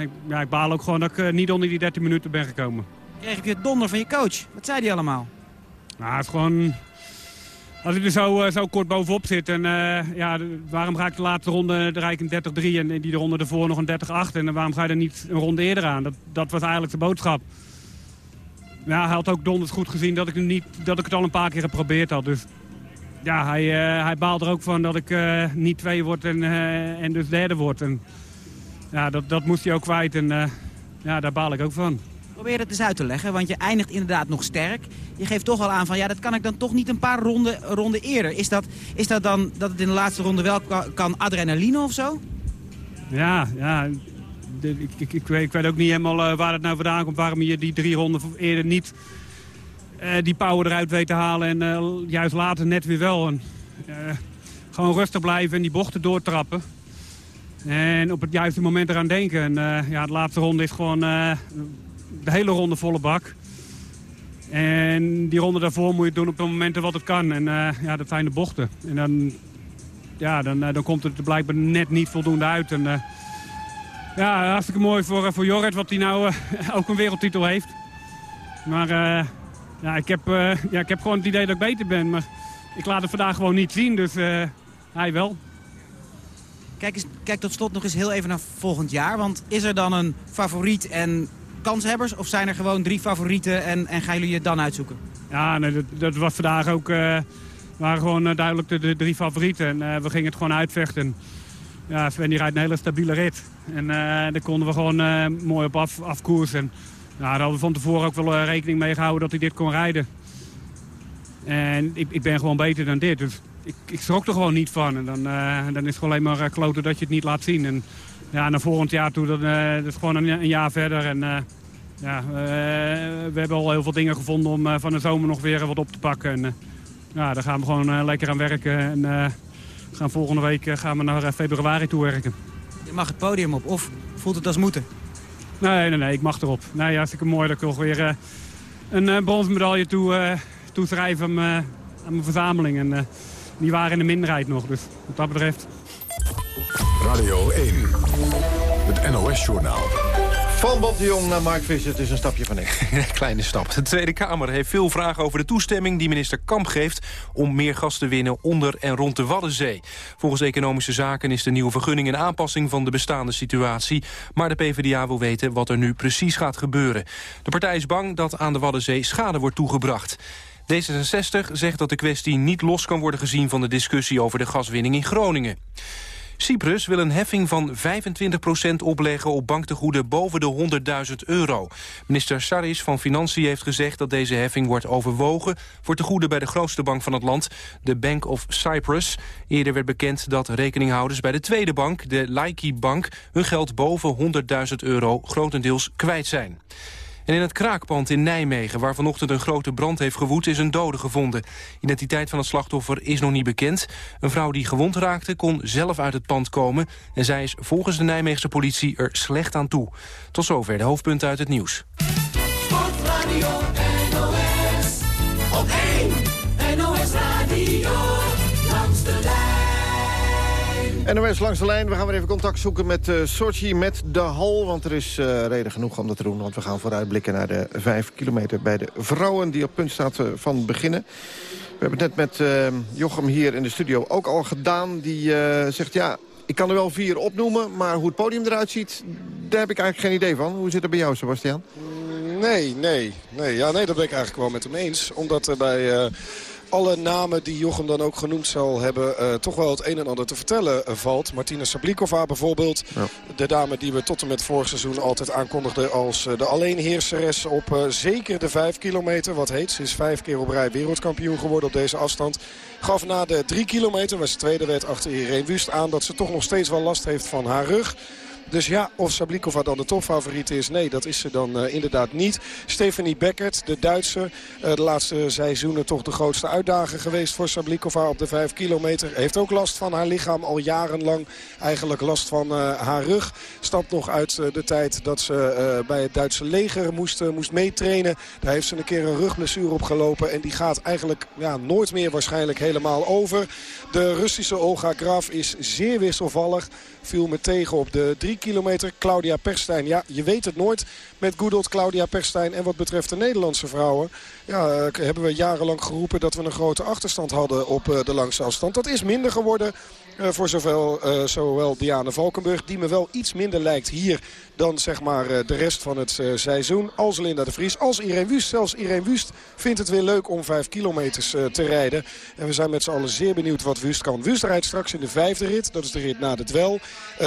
ik, ja, ik baal ook gewoon dat ik niet onder die 13 minuten ben gekomen. Kreeg je het donder van je coach? Wat zei die allemaal? Nou, het is gewoon... Als ik er zo, eh, zo kort bovenop zit en eh, ja, waarom ga ik de laatste ronde, de een 30-3 en die de ronde ervoor nog een 30-8 en waarom ga je er niet een ronde eerder aan? Dat, dat was eigenlijk de boodschap. Ja, hij had ook donders goed gezien dat ik, niet, dat ik het al een paar keer geprobeerd had. Dus ja, hij, eh, hij baalt er ook van dat ik niet twee word en, en dus derde word. En, ja, dat, dat moest hij ook kwijt en ja, daar baal ik ook van. Probeer het eens uit te leggen, want je eindigt inderdaad nog sterk. Je geeft toch al aan van, ja, dat kan ik dan toch niet een paar ronden, ronden eerder. Is dat, is dat dan dat het in de laatste ronde wel ka- kan adrenaline of zo? Ja, ja. Ik, ik, ik, weet, ik weet ook niet helemaal eh, waar het nou vandaan komt. Waarom je die drie ronden eerder niet eh, die power eruit weet te halen. En eh, juist later net weer wel. En, gewoon rustig blijven en die bochten doortrappen. En op het juiste moment eraan denken. En ja, de laatste ronde is gewoon de hele ronde volle bak. En die ronde daarvoor moet je doen op de momenten wat het kan. En eh, ja, de bochten. En dan, ja, dan, eh, dan komt het er blijkbaar net niet voldoende uit. En, eh, ja, hartstikke mooi voor, voor Jorrit, wat hij nou ook een wereldtitel heeft. Maar ja, ik, heb, ja, ik heb gewoon het idee dat ik beter ben. Maar ik laat het vandaag gewoon niet zien, dus hij wel. Kijk, eens, kijk tot slot nog eens heel even naar volgend jaar. Want is er dan een favoriet en kanshebbers? Of zijn er gewoon drie favorieten en, en gaan jullie het dan uitzoeken? Ja, nee, dat, dat was vandaag ook... Uh, waren gewoon uh, duidelijk de, de, drie favorieten. En uh, we gingen het gewoon uitvechten. Ja, Sven die rijdt een hele stabiele rit. En daar konden we gewoon mooi op af, afkoersen. Ja, daar hadden we van tevoren ook wel rekening mee gehouden dat hij dit kon rijden. En ik, ik ben gewoon beter dan dit. Dus ik, ik schrok er gewoon niet van. En dan, dan is het gewoon alleen maar kloten dat je het niet laat zien. En ja, naar volgend jaar toe, dat is gewoon een, een, jaar verder. En ja, uh, we hebben al heel veel dingen gevonden om uh, van de zomer nog weer wat op te pakken. En, uh, ja, daar gaan we gewoon lekker aan werken. En gaan volgende week gaan we naar februari toe werken. Je mag het podium op, of voelt het als moeten? Nee, nee, nee, ik mag erop. Nee, hartstikke mooi dat ik nog weer een bronsmedaille toe, toeschrijf aan, aan mijn verzameling. En die waren in de minderheid nog, dus wat dat betreft. Radio 1, het NOS-journaal. Van Bob de Jong naar Mark Visser, het is een stapje van niks. Kleine stap. De Tweede Kamer heeft veel vragen over de toestemming die minister Kamp geeft... om meer gas te winnen onder en rond de Waddenzee. Volgens Economische Zaken is de nieuwe vergunning een aanpassing van de bestaande situatie. Maar de PvdA wil weten wat er nu precies gaat gebeuren. De partij is bang dat aan de Waddenzee schade wordt toegebracht. D66 zegt dat de kwestie niet los kan worden gezien van de discussie over de gaswinning in Groningen. Cyprus wil een heffing van 25% opleggen op banktegoeden boven de 100.000 euro. Minister Saris van Financiën heeft gezegd dat deze heffing wordt overwogen... voor tegoeden bij de grootste bank van het land, de Bank of Cyprus. Eerder werd bekend dat rekeninghouders bij de tweede bank, de Laiki Bank... hun geld boven 100.000 euro grotendeels kwijt zijn. En in het kraakpand in Nijmegen, waar vanochtend een grote brand heeft gewoed, is een dode gevonden. Identiteit van het slachtoffer is nog niet bekend. Een vrouw die gewond raakte kon zelf uit het pand komen. En zij is volgens de Nijmeegse politie er slecht aan toe. Tot zover de hoofdpunten uit het nieuws. NOS langs de lijn. We gaan weer even contact zoeken met uh, met de hal. Want er is uh, reden genoeg om dat te doen. Want we gaan vooruitblikken naar de vijf kilometer bij de vrouwen... die op punt staat uh, van beginnen. We hebben het net met Jochem hier in de studio ook al gedaan. Die zegt, ja, ik kan er wel vier opnoemen... maar hoe het podium eruit ziet, daar heb ik eigenlijk geen idee van. Hoe zit het bij jou, Sebastian? Nee, nee. nee. Ja, nee, dat ben ik eigenlijk wel met hem eens. Omdat er bij alle namen die Jochem dan ook genoemd zal hebben... Uh, toch wel het een en ander te vertellen uh, valt. Martina Sablikova bijvoorbeeld. Ja. De dame die we tot en met vorig seizoen altijd aankondigden... als uh, de alleenheerseres op zeker de vijf kilometer. Wat heet, ze is vijf keer op rij wereldkampioen geworden op deze afstand. Gaf na de drie kilometer, waar ze tweede werd achter Irene Wust aan... dat ze toch nog steeds wel last heeft van haar rug... Dus ja, of Sablikova dan de topfavoriet is, nee, dat is ze dan uh, inderdaad niet. Stephanie Beckert, de Duitse, uh, de laatste seizoenen toch de grootste uitdager geweest voor Sablikova op de 5 kilometer. Heeft ook last van haar lichaam, al jarenlang eigenlijk last van uh, haar rug. Stamt nog uit de tijd dat ze bij het Duitse leger moest, moest meetrainen. Daar heeft ze een keer een rugblessure opgelopen en die gaat eigenlijk ja, nooit meer waarschijnlijk helemaal over. De Russische Olga Graf is zeer wisselvallig. Viel me tegen op de 3 kilometer. Claudia Perstijn, ja, je weet het nooit met Goedot, Claudia Perstijn. En wat betreft de Nederlandse vrouwen... Ja, eh, hebben we jarenlang geroepen dat we een grote achterstand hadden op eh, de langste afstand. Dat is minder geworden voor zowel, uh, zowel Diana Valkenburg, die me wel iets minder lijkt hier dan zeg maar uh, de rest van het seizoen. Als Linda de Vries, als Irene Wust. Zelfs Irene Wust vindt het weer leuk om vijf kilometers te rijden. En we zijn met z'n allen zeer benieuwd wat Wust kan. Wust rijdt straks in de vijfde rit, dat is de rit na de dwel.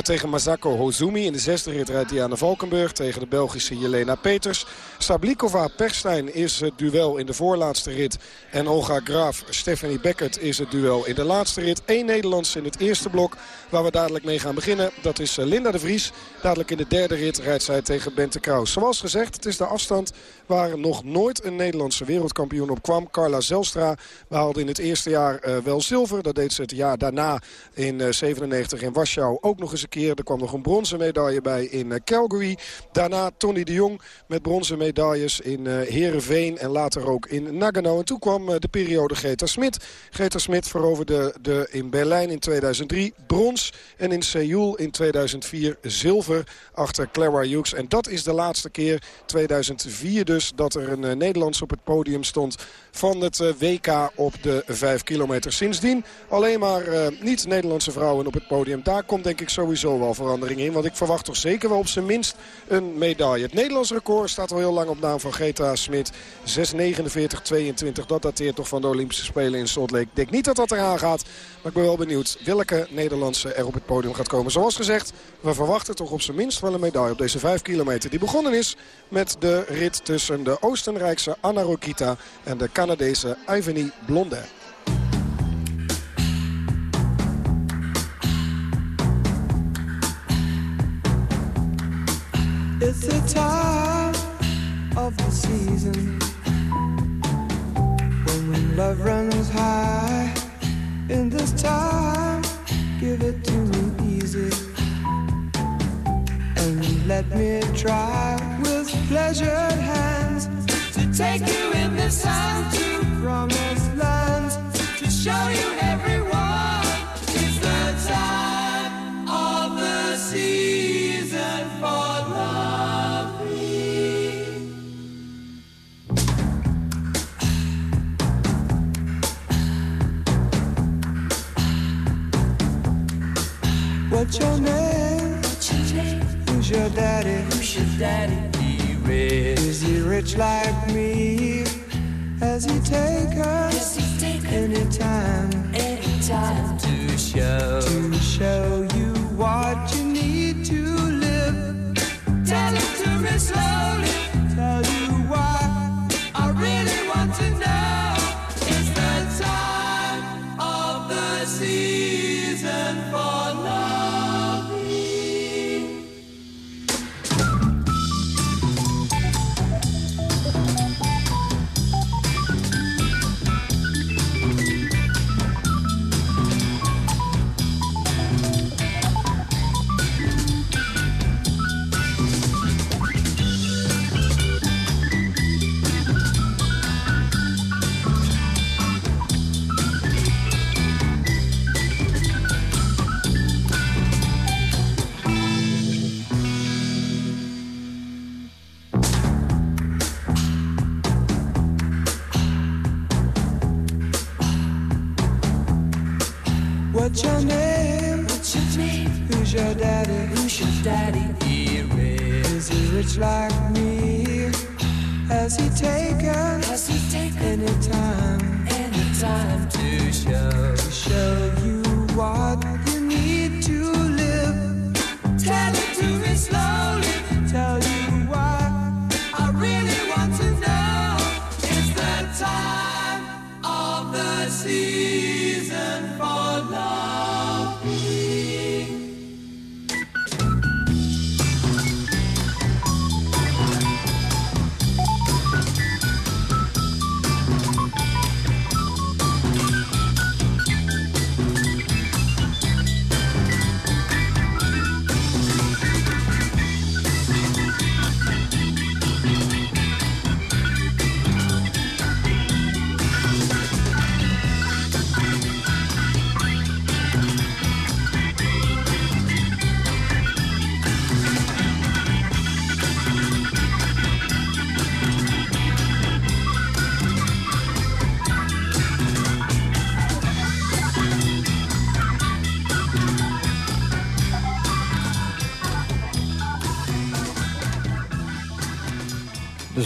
tegen Masako Hozumi. In de zesde rit rijdt Diana Valkenburg tegen de Belgische Jelena Peters. Sablikova Perstijn is het duel in de voorlaatste rit. En Olga Graaf, Stephanie Beckert is het duel in de laatste rit. Eén Nederlands in het eerste blok waar we dadelijk mee gaan beginnen. Dat is eh, Linda de Vries. Dadelijk in de derde rit rijdt zij tegen Bente Kraus. Zoals gezegd, het is de afstand waar nog nooit een Nederlandse wereldkampioen op kwam. Carla Zelstra haalde in het eerste jaar uh, wel zilver. Dat deed ze het jaar daarna in uh, 97 in Warschau ook nog eens een keer. Er kwam nog een bronzen medaille bij in eh, Calgary. Daarna Tony de Jong met bronzen medailles in Heerenveen en later ook in Nagano. En toen kwam de periode Greta Smit. Greta Smit veroverde de, in Berlijn in 2003 brons en in Seoul in 2004 zilver achter Clara Hughes. En dat is de laatste keer, 2004 dus, dat er een Nederlands op het podium stond van het WK op de 5 kilometer. Sindsdien alleen maar niet Nederlandse vrouwen op het podium. Daar komt denk ik sowieso wel verandering in. Want ik verwacht toch zeker wel op zijn minst een medaille. Het Nederlands record staat al heel lang op naam van Greta Smit. 6.49.22. Dat dateert toch van de Olympische Spelen in Salt Lake. Ik denk niet dat dat eraan gaat. Maar ik ben wel benieuwd welke Nederlandse er op het podium gaat komen. Zoals gezegd, we verwachten toch op zijn minst wel een medaille op deze 5 kilometer. Die begonnen is met de rit tussen de Oostenrijkse Anna Rokita en de Canadese Ivany Blondet. It's the time of the season when, when love runs high. In this time, give it to me easy let me try with pleasured hands to take you in this time to promised lands to show you everyone. It's the time of the season for What's your name? Who's your daddy? Who's your daddy? He rich. Is he rich like me? Has he take us anytime? Anytime to show to show you what you need to live. Tell it to me slowly. Daddy? He rich. Is he rich like me? Has he taken? Has he taken any time? Any time to show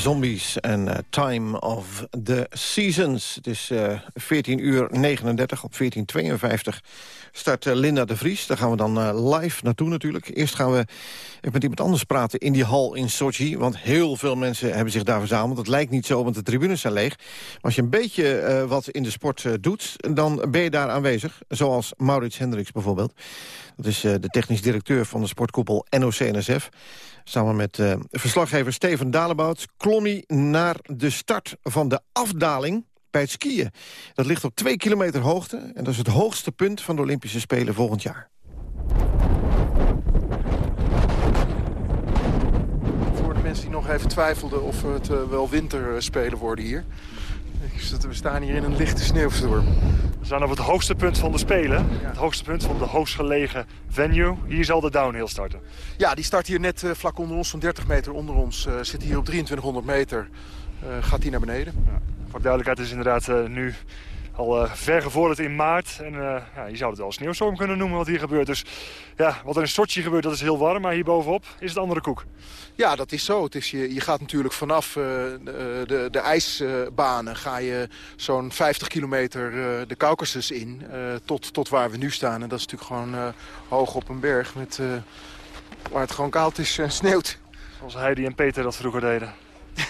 Zombies en eh, Time of the Seasons. Het is eh 14 uur 39 op 1452 start eh, Linda de Vries. Daar gaan we dan eh, live naartoe natuurlijk. Eerst gaan we even met iemand anders praten in die hal in Sochi. Want heel veel mensen hebben zich daar verzameld. Het lijkt niet zo, want de tribunes zijn leeg. Maar als je een beetje eh, wat in de sport eh, doet, dan ben je daar aanwezig. Zoals Maurits Hendricks bijvoorbeeld. Dat is eh, de technisch directeur van de sportkoepel NOC-NSF. Samen met eh, verslaggever Steven Dalebout klom hij naar de start van de afdaling bij het skiën. Dat ligt op twee kilometer hoogte en dat is het hoogste punt van de Olympische Spelen volgend jaar. Voor de mensen die nog even twijfelden of het eh, wel winterspelen worden hier. We staan hier in een lichte sneeuwstorm. We staan op het hoogste punt van de Spelen. Het hoogste punt van de hoogst gelegen venue. Hier zal de downhill starten. Ja, die start hier net uh, vlak onder ons, zo'n 30 meter onder ons. Uh, zit hier op 2300 meter. gaat die naar beneden. Ja. Voor duidelijkheid is inderdaad nu al uh, ver gevorderd in maart. En uh, ja, je zou het wel sneeuwstorm kunnen noemen wat hier gebeurt. Dus ja, wat er in Sochi gebeurt, dat is heel warm. Maar hier bovenop is het andere koek. Ja, dat is zo. Het is, je, je gaat natuurlijk vanaf de, de, de, ijsbanen... ga je zo'n 50 kilometer de Caucasus in tot, tot waar we nu staan. En dat is natuurlijk gewoon hoog op een berg met, waar het gewoon koud is en sneeuwt. Zoals Heidi en Peter dat vroeger deden.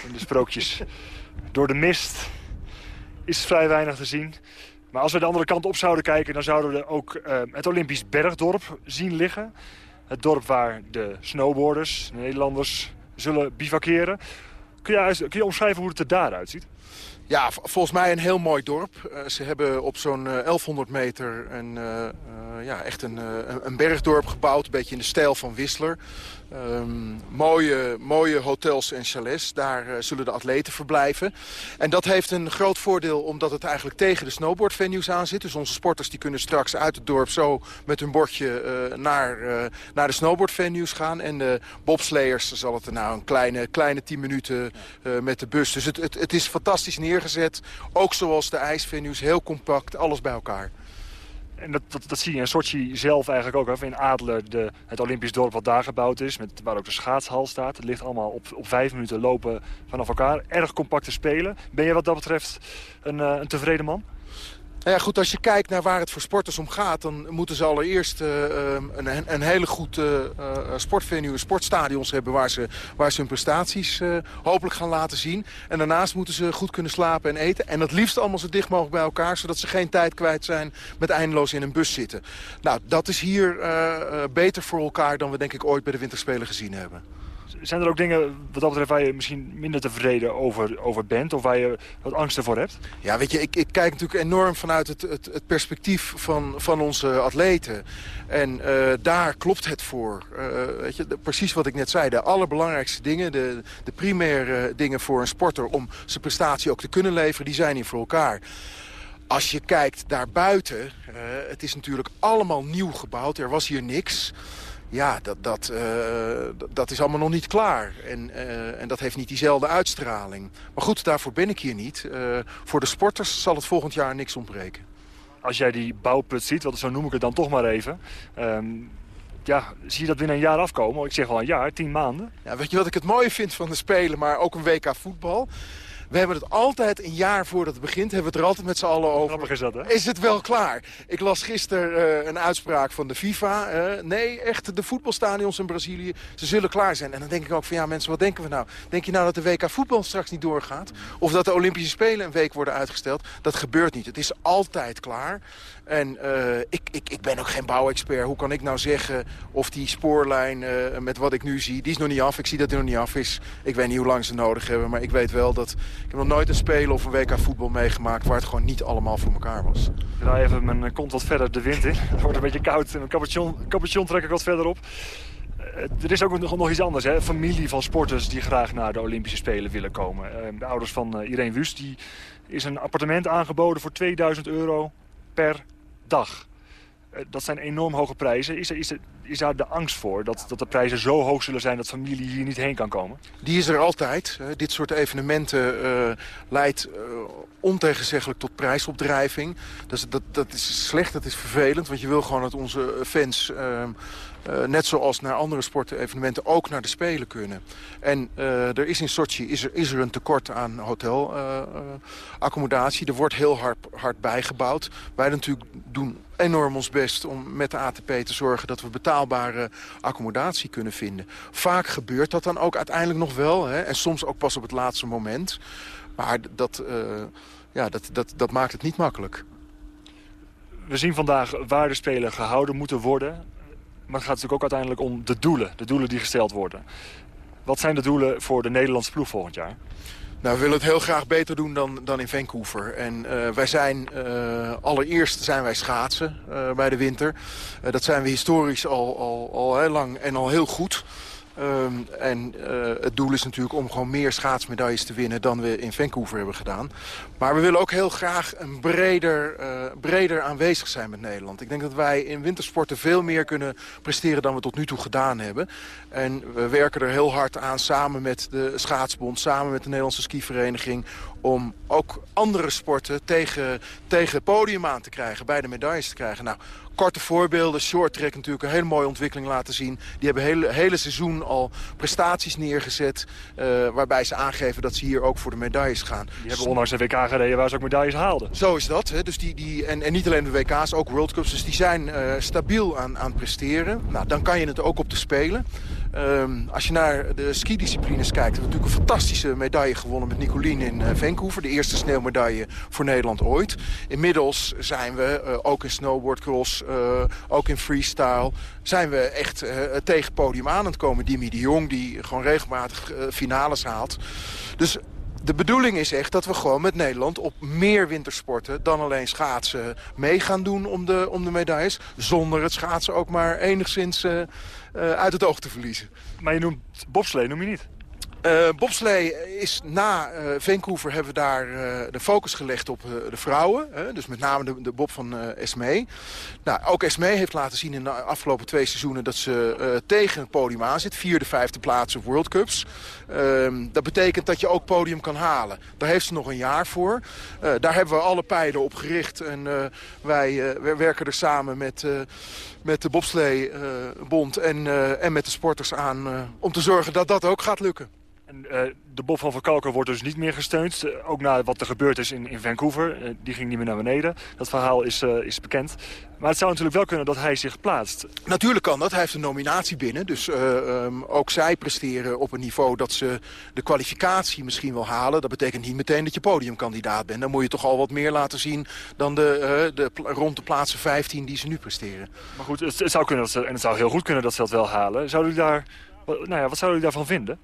In de sprookjes. Door de mist is vrij weinig te zien. Maar als we de andere kant op zouden kijken... dan zouden we ook uh, het Olympisch Bergdorp zien liggen. Het dorp waar de snowboarders, de Nederlanders, zullen bivakeren. Kun je, je omschrijven hoe het er daaruit ziet? Ja, volgens mij een heel mooi dorp. Uh, ze hebben op zo'n uh, 1100 meter een, ja, echt een, een bergdorp gebouwd. Een beetje in de stijl van Whistler. Um, mooie, mooie hotels en chalets. Daar uh, zullen de atleten verblijven. En dat heeft een groot voordeel omdat het eigenlijk tegen de snowboardvenues aan zit. Dus onze sporters die kunnen straks uit het dorp zo met hun bordje uh, naar, uh, naar de snowboardvenues gaan. En de bobslayers zal het er nou een kleine, kleine 10 minuten met de bus. Dus het, het, het is fantastisch neergezet. Ook zoals de ijsvenues, heel compact, alles bij elkaar. En dat, dat, zie je in Sochi zelf eigenlijk ook. Hè. In Adler, de, het Olympisch dorp wat daar gebouwd is, met, waar ook de schaatshal staat. Het ligt allemaal op, op vijf minuten lopen vanaf elkaar. Erg compacte spelen. Ben je wat dat betreft een, uh, een tevreden man? Nou ja, goed, als je kijkt naar waar het voor sporters om gaat... dan moeten ze allereerst uh, een, een, hele goed uh, sportvenue, sportstadions hebben... waar ze, waar ze hun prestaties hopelijk gaan laten zien. En daarnaast moeten ze goed kunnen slapen en eten. En het liefst allemaal zo dicht mogelijk bij elkaar... zodat ze geen tijd kwijt zijn met eindeloos in een bus zitten. Nou, dat is hier beter voor elkaar dan we denk ik ooit bij de winterspelen gezien hebben zijn er ook dingen wat dat betreft waar je misschien minder tevreden over, over bent? Of waar je wat angsten voor hebt? Ja, weet je, ik, ik kijk natuurlijk enorm vanuit het, het, het perspectief van, van onze atleten. En uh, daar klopt het voor. Uh, weet je, precies wat ik net zei. De allerbelangrijkste dingen, de, de primaire dingen voor een sporter... om zijn prestatie ook te kunnen leveren, die zijn hier voor elkaar. Als je kijkt daarbuiten, uh, het is natuurlijk allemaal nieuw gebouwd. Er was hier niks ja, dat, dat, uh, dat is allemaal nog niet klaar. En, uh, en dat heeft niet diezelfde uitstraling. Maar goed, daarvoor ben ik hier niet. Uh, voor de sporters zal het volgend jaar niks ontbreken. Als jij die bouwput ziet, want zo noem ik het dan toch maar even... Um, ja, zie je dat binnen een jaar afkomen? Ik zeg al een jaar, tien maanden. Ja, weet je wat ik het mooie vind van de Spelen, maar ook een WK voetbal? We hebben het altijd een jaar voordat het begint, hebben we het er altijd met z'n allen over. Grappig is dat, hè? Is het wel klaar? Ik las gisteren uh, een uitspraak van de FIFA. Uh, nee, echt, de voetbalstadions in Brazilië, ze zullen klaar zijn. En dan denk ik ook van, ja mensen, wat denken we nou? Denk je nou dat de WK voetbal straks niet doorgaat? Of dat de Olympische Spelen een week worden uitgesteld? Dat gebeurt niet. Het is altijd klaar. En uh, ik, ik, ik ben ook geen bouwexpert. Hoe kan ik nou zeggen of die spoorlijn uh, met wat ik nu zie... die is nog niet af. Ik zie dat die nog niet af is. Ik weet niet hoe lang ze nodig hebben. Maar ik weet wel dat... Ik heb nog nooit een spelen of een WK voetbal meegemaakt... waar het gewoon niet allemaal voor elkaar was. Ik draai even mijn kont wat verder de wind in. Het wordt een beetje koud. Mijn capuchon, capuchon trek ik wat verder op. Er is ook nog, nog iets anders. Hè? Familie van sporters die graag naar de Olympische Spelen willen komen. De ouders van Irene Wust die is een appartement aangeboden voor 2000 euro per dag. Eh, dat zijn enorm hoge prijzen. Is, is, is daar de angst voor dat, dat de prijzen zo hoog zullen zijn... dat familie hier niet heen kan komen? Die is er altijd. dit soort evenementen uh, leidt uh, ontegenzeggelijk tot prijsopdrijving. Dat dat, is slecht, dat is vervelend. Want je wil gewoon dat onze fans... Uh, net zoals naar andere sportevenementen ook naar de Spelen kunnen. En er is in Sochi is er, is er een tekort aan hotelaccommodatie. Er wordt heel hard, hard bijgebouwd. Wij natuurlijk doen enorm ons best om met de ATP te zorgen... dat we betaalbare accommodatie kunnen vinden. Vaak gebeurt dat dan ook uiteindelijk nog wel. Hè? En soms ook pas op het laatste moment. Maar dat, ja, dat, dat, dat maakt het niet makkelijk. We zien vandaag waar de Spelen gehouden moeten worden. Maar het gaat natuurlijk ook uiteindelijk om de doelen. De doelen die gesteld worden. Wat zijn de doelen voor de Nederlandse ploeg volgend jaar? Nou, we willen het heel graag beter doen dan, dan in Vancouver. En uh, wij zijn, uh, allereerst zijn wij schaatsen uh, bij de winter. dat zijn we historisch al, al, al heel lang en al heel goed. Ehm, en eh, het doel is natuurlijk om gewoon meer schaatsmedailles te winnen... dan we in Vancouver hebben gedaan. Maar we willen ook heel graag een breder, eh, breder aanwezig zijn met Nederland. Ik denk dat wij in wintersporten veel meer kunnen presteren... dan we tot nu toe gedaan hebben. En we werken er heel hard aan samen met de Schaatsbond... samen met de Nederlandse skivereniging om ook andere sporten tegen, tegen het podium aan te krijgen, bij de medailles te krijgen. Nou, korte voorbeelden, short track natuurlijk een hele mooie ontwikkeling laten zien. Die hebben hele, hele seizoen al prestaties neergezet, uh, waarbij ze aangeven dat ze hier ook voor de medailles gaan. Die hebben onlangs een WK gereden waar ze ook medailles haalden. Zo is dat. Hè. Dus die, die, en, en niet alleen de WK's, ook World Cups. Dus die zijn uh, stabiel aan, aan presteren. Nou, dan kan je het ook op de Spelen. Um, als je naar de skidisciplines kijkt... hebben we natuurlijk een fantastische medaille gewonnen met Nicolien in uh, Vancouver. De eerste sneeuwmedaille voor Nederland ooit. Inmiddels zijn we uh, ook in snowboardcross, uh, ook in freestyle... zijn we echt tegen het podium aan het komen. Dimi de Jong, die gewoon regelmatig finales haalt. Dus de bedoeling is echt dat we gewoon met Nederland op meer wintersporten dan alleen schaatsen mee gaan doen om de, om de medailles. Zonder het schaatsen ook maar enigszins uit het oog te verliezen. Maar je noemt bobslee, noem je niet? Uh, bobslee is na uh, Vancouver hebben we daar uh, de focus gelegd op de vrouwen. dus met name de, de bob van Esmee. Nou, ook Esmee heeft laten zien in de afgelopen twee seizoenen... dat ze tegen het podium aan zit. Vierde, vijfde plaats op World Cups. Ehm, dat betekent dat je ook podium kan halen. Daar heeft ze nog een jaar voor. daar hebben we alle pijlen op gericht. En wij, wij, werken er samen met, met de bobsleebond en, en met de sporters aan... om te zorgen dat dat ook gaat lukken. En, uh, de Bob van Verkalker wordt dus niet meer gesteund. Uh, ook na wat er gebeurd is in, in Vancouver. Uh, die ging niet meer naar beneden. Dat verhaal is, is bekend. Maar het zou natuurlijk wel kunnen dat hij zich plaatst. Natuurlijk kan dat. Hij heeft een nominatie binnen. Dus um, ook zij presteren op een niveau dat ze de kwalificatie misschien wel halen. Dat betekent niet meteen dat je podiumkandidaat bent. Dan moet je toch al wat meer laten zien dan de, de rond de plaatsen 15 die ze nu presteren. Maar goed, het, het zou kunnen dat ze, en het zou heel goed kunnen dat ze dat wel halen. Zouden jullie daar, nou ja, wat zouden jullie daarvan vinden?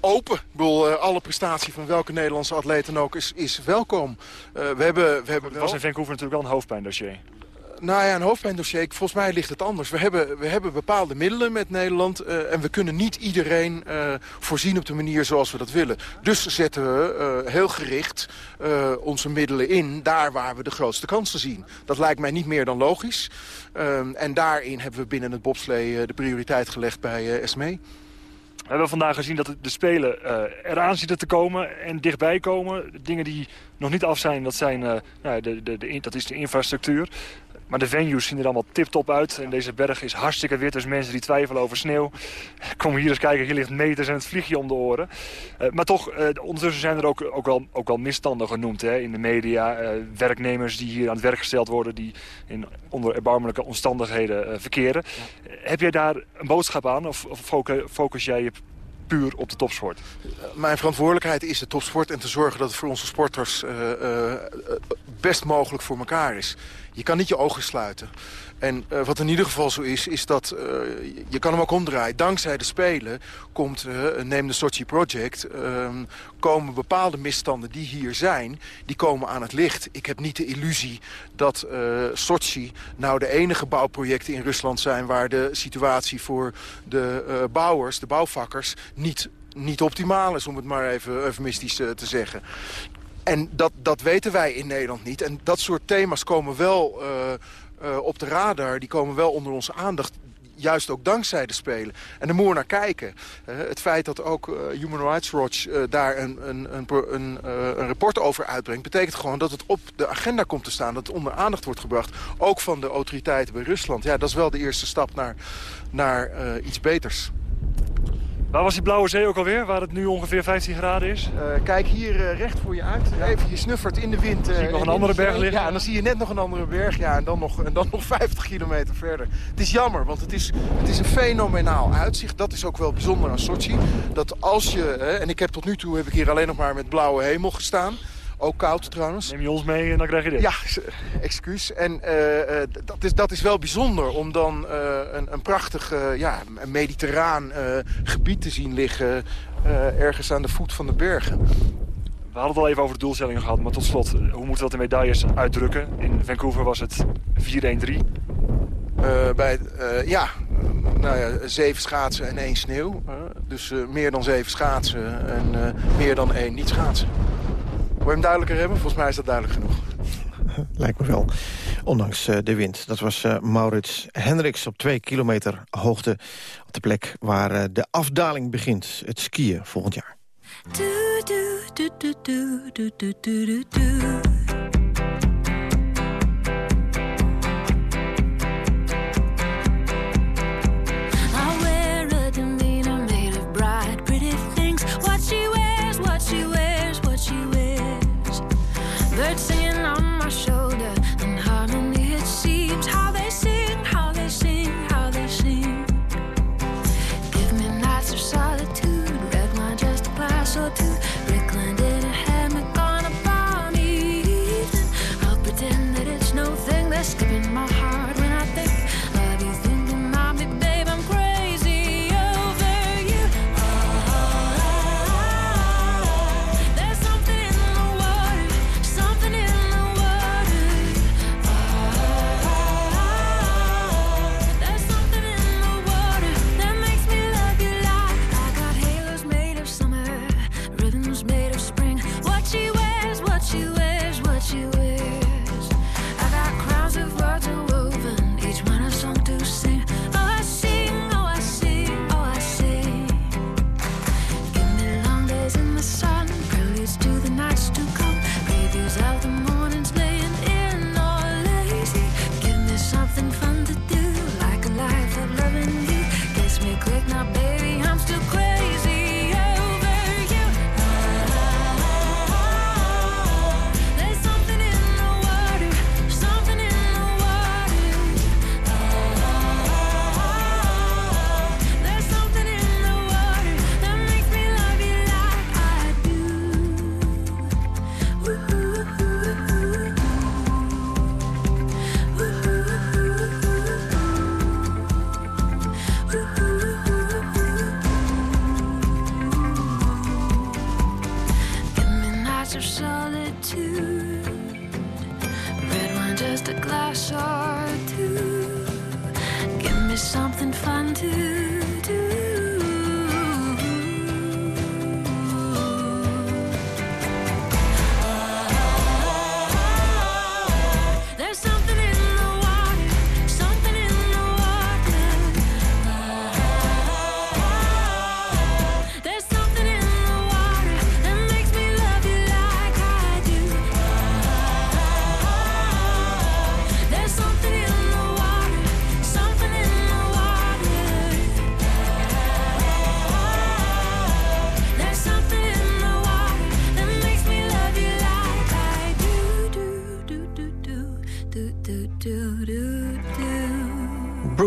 Open. Ik bedoel, uh, alle prestatie van welke Nederlandse atleet dan ook is, is welkom. Uh, we hebben, we hebben was in Vancouver natuurlijk wel een hoofdpijndossier. Nou ja, een hoofdpijndossier. Volgens mij ligt het anders. We hebben, we hebben bepaalde middelen met Nederland. Uh, en we kunnen niet iedereen uh, voorzien op de manier zoals we dat willen. Dus zetten we uh, heel gericht onze middelen in daar waar we de grootste kansen zien. Dat lijkt mij niet meer dan logisch. en daarin hebben we binnen het bobslee de prioriteit gelegd bij SME. We hebben vandaag gezien dat de Spelen uh, eraan zitten te komen en dichtbij komen. Dingen die nog niet af zijn, dat, zijn, uh, nou, de, de, de, dat is de infrastructuur. Maar de venues zien er allemaal tip-top uit. En deze berg is hartstikke wit, dus mensen die twijfelen over sneeuw... kom hier eens kijken, hier ligt meters en het vlieg je om de oren. Uh, maar toch, uh, ondertussen zijn er ook, ook, wel, ook wel misstanden genoemd hè, in de media. Uh, werknemers die hier aan het werk gesteld worden... die in onder erbarmelijke omstandigheden verkeren. Heb jij daar een boodschap aan of, focus jij je puur op de topsport? Mijn verantwoordelijkheid is de topsport en te zorgen dat het voor onze sporters uh, best mogelijk voor elkaar is. Je kan niet je ogen sluiten. En uh, wat in ieder geval zo is, is dat uh, je kan hem ook omdraaien. Dankzij de Spelen komt, uh, neem de Sochi Project, komen bepaalde misstanden die hier zijn, die komen aan het licht. Ik heb niet de illusie dat Sochi nou de enige bouwprojecten in Rusland zijn waar de situatie voor de bouwers, de bouwvakkers, niet niet optimaal is, om het maar even eufemistisch te zeggen. En dat, dat weten wij in Nederland niet. En dat soort thema's komen wel uh, uh, op de radar. Die komen wel onder onze aandacht juist ook dankzij de Spelen. En moeten we naar kijken. Uh, het feit dat ook Human Rights Watch daar een, een, een, een, een rapport over uitbrengt... betekent gewoon dat het op de agenda komt te staan. Dat het onder aandacht wordt gebracht. Ook van de autoriteiten bij Rusland. Ja, dat is wel de eerste stap naar, naar iets beters. Waar was die blauwe zee ook alweer, waar het nu ongeveer 15 graden is? Uh, kijk hier uh, recht voor je uit. Ja. Even, je snuffert in de wind. Uh, zie ik nog een andere berg liggen? Ja, en dan zie je net nog een andere berg. Ja, en dan nog, en dan nog 50 kilometer verder. Het is jammer, want het is, het is een fenomenaal uitzicht. Dat is ook wel bijzonder aan Sochi. Dat als je, en ik heb tot nu toe heb ik hier alleen nog maar met blauwe hemel gestaan... Ook koud trouwens. Neem je ons mee en dan krijg je dit. Ja, excuus. En uh, dat, is, dat is wel bijzonder om dan uh, een, een prachtig ja, een mediterraan gebied te zien liggen... ergens aan de voet van de bergen. We hadden het al even over de doelstellingen gehad, maar tot slot, hoe moeten we dat in medailles uitdrukken? In Vancouver was het 4-1-3. Uh, bij, ja, nou ja, zeven schaatsen en één sneeuw. Dus meer dan zeven schaatsen en meer dan één niet schaatsen. Wil je hem duidelijker hebben? Volgens mij is dat duidelijk genoeg. Lijkt me wel. Ondanks uh, de wind. Dat was uh, Maurits Hendricks op twee kilometer hoogte. Op de plek waar uh, de afdaling begint. Het skiën volgend jaar. Do, do, do,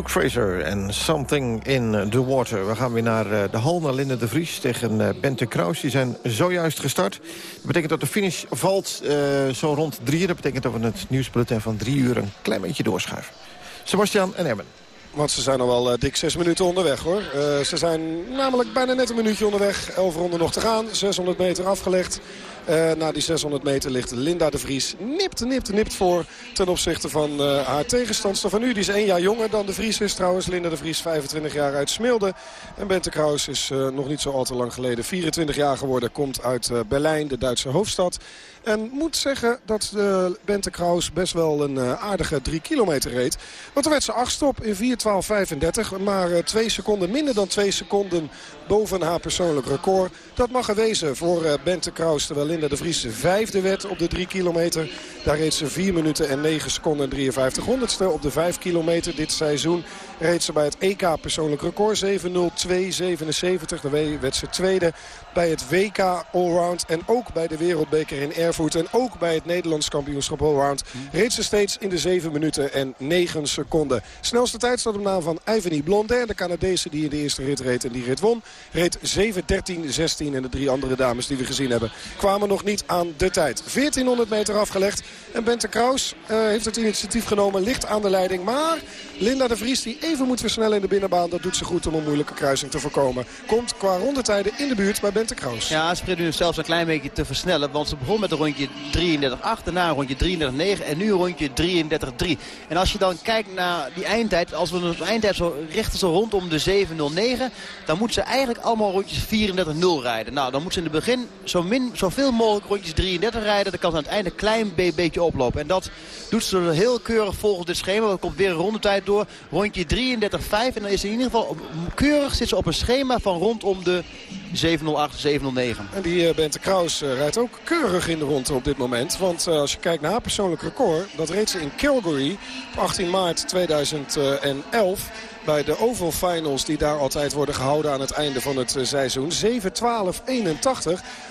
Fraser en Something in the Water. We gaan weer naar eh, de hal, naar Linde de Vries tegen uh, Bente Kraus. Die zijn zojuist gestart. Dat betekent dat de finish valt uh, zo rond drie uur. Dat betekent dat we het nieuwsbulletin van drie uur een klein beetje doorschuiven. Sebastian en Ermen. Want ze zijn al wel dik zes minuten onderweg hoor. Ze zijn namelijk bijna net een minuutje onderweg. Elf ronden nog te gaan. 600 meter afgelegd. Uh, na die 600 meter ligt Linda de Vries nipt, nipt, nipt voor ten opzichte van uh, haar tegenstandster van nu. Die is één jaar jonger dan de Vries is trouwens. Linda de Vries 25 jaar uit Smilde. En Bente Kraus is uh, nog niet zo al te lang geleden 24 jaar geworden. Komt uit Berlijn, de Duitse hoofdstad. En moet zeggen dat de Bente Kraus best wel een uh, aardige 3 kilometer reed. Want er werd ze achtste op in 4.12.35. Maar uh, twee seconden, minder dan twee seconden boven haar persoonlijk record. Dat mag gewezen voor uh, Bente Kraus. Terwijl Linda de Vries vijfde werd op de 3 kilometer. Daar reed ze 4 minuten en 9 seconden en 53 honderdste. Op de 5 kilometer dit seizoen reed ze bij het EK persoonlijk record. 7.02.77. Daar werd ze tweede bij het WK Allround. En ook bij de Wereldbeker in Erfurt. En ook bij het Nederlands kampioenschap Allround. Reed ze steeds in de 7 minuten en 9 seconden. Snelste tijd staat op naam van Ivany Blondet. De Canadese die in de eerste rit reed en die rit won. Reed 7.13.16. En de drie andere dames die we gezien hebben kwamen nog niet aan de tijd. 1400 meter afgelegd. En Bente Kraus uh, heeft het initiatief genomen, ligt aan de leiding. Maar Linda de Vries die even moet versnellen in de binnenbaan. Dat doet ze goed om een moeilijke kruising te voorkomen. Komt qua rondetijden in de buurt bij Bente Ja, ze begint nu zelfs een klein beetje te versnellen. Want ze begon met een rondje 33,8, daarna een rondje 33,9 en nu een rondje 33,3. En als je dan kijkt naar die eindtijd, als we een eindtijd zo richten zo rondom de 7,09... dan moet ze eigenlijk allemaal rondjes 34,0 rijden. Nou, dan moet ze in het begin zo min, zoveel mogelijk rondjes 33 rijden. Dan kan ze aan het einde een klein beetje oplopen. En dat doet ze heel keurig volgens dit schema. Er komt weer een rondetijd door. Rondje 33,5. En dan is in ieder geval keurig zit ze op een schema van rondom de 708, 709. En die uh, Bente Kraus uh, rijdt ook keurig in de ronde op dit moment. Want uh, als je kijkt naar haar persoonlijk record... dat reed ze in Calgary op 18 maart 2011 bij de Oval Finals die daar altijd worden gehouden aan het einde van het seizoen. 7-12-81.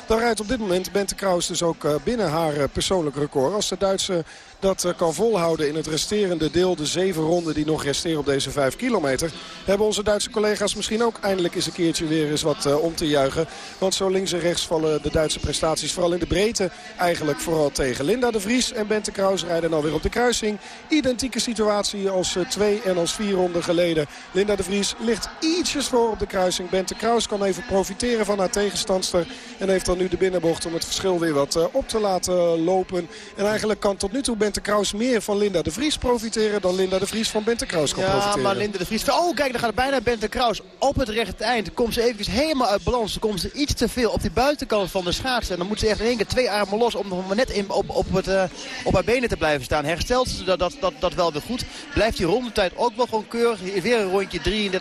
Dan rijdt op dit moment Bente Kraus dus ook binnen haar persoonlijk record. Als de Duitse dat eh, kan volhouden in het resterende deel. De zeven ronden die nog resteren op deze vijf kilometer. Hebben onze Duitse collega's misschien ook eindelijk eens een keertje weer eens wat uh, om te juichen. Want zo links en rechts vallen de Duitse prestaties vooral in de breedte eigenlijk vooral tegen. Linda de Vries en Bente Kraus rijden alweer op de kruising. Identieke situatie als uh, twee en als vier ronden geleden. Linda de Vries ligt ietsjes voor op de kruising. Bente Kraus kan even profiteren van haar tegenstandster. En heeft dan nu de binnenbocht om het verschil weer wat op te laten lopen. En eigenlijk kan tot nu toe Bente Kraus meer van Linda de Vries profiteren... dan Linda de Vries van Bente Kraus kan ja, profiteren. maar Linda de Vries... Oh, kijk, dan gaat bijna Bente Kraus op het rechte eind. komt ze even helemaal uit balans. Dan komt ze iets te veel op die buitenkant van de schaatsen. En dan moet ze echt in één keer twee armen los... om nog net in, op, op, het, uh, op haar benen te blijven staan. Herstelt ze dat, dat, dat, dat wel weer goed. Blijft die rondetijd ook wel gewoon keurig. Weer een rondje 33-6.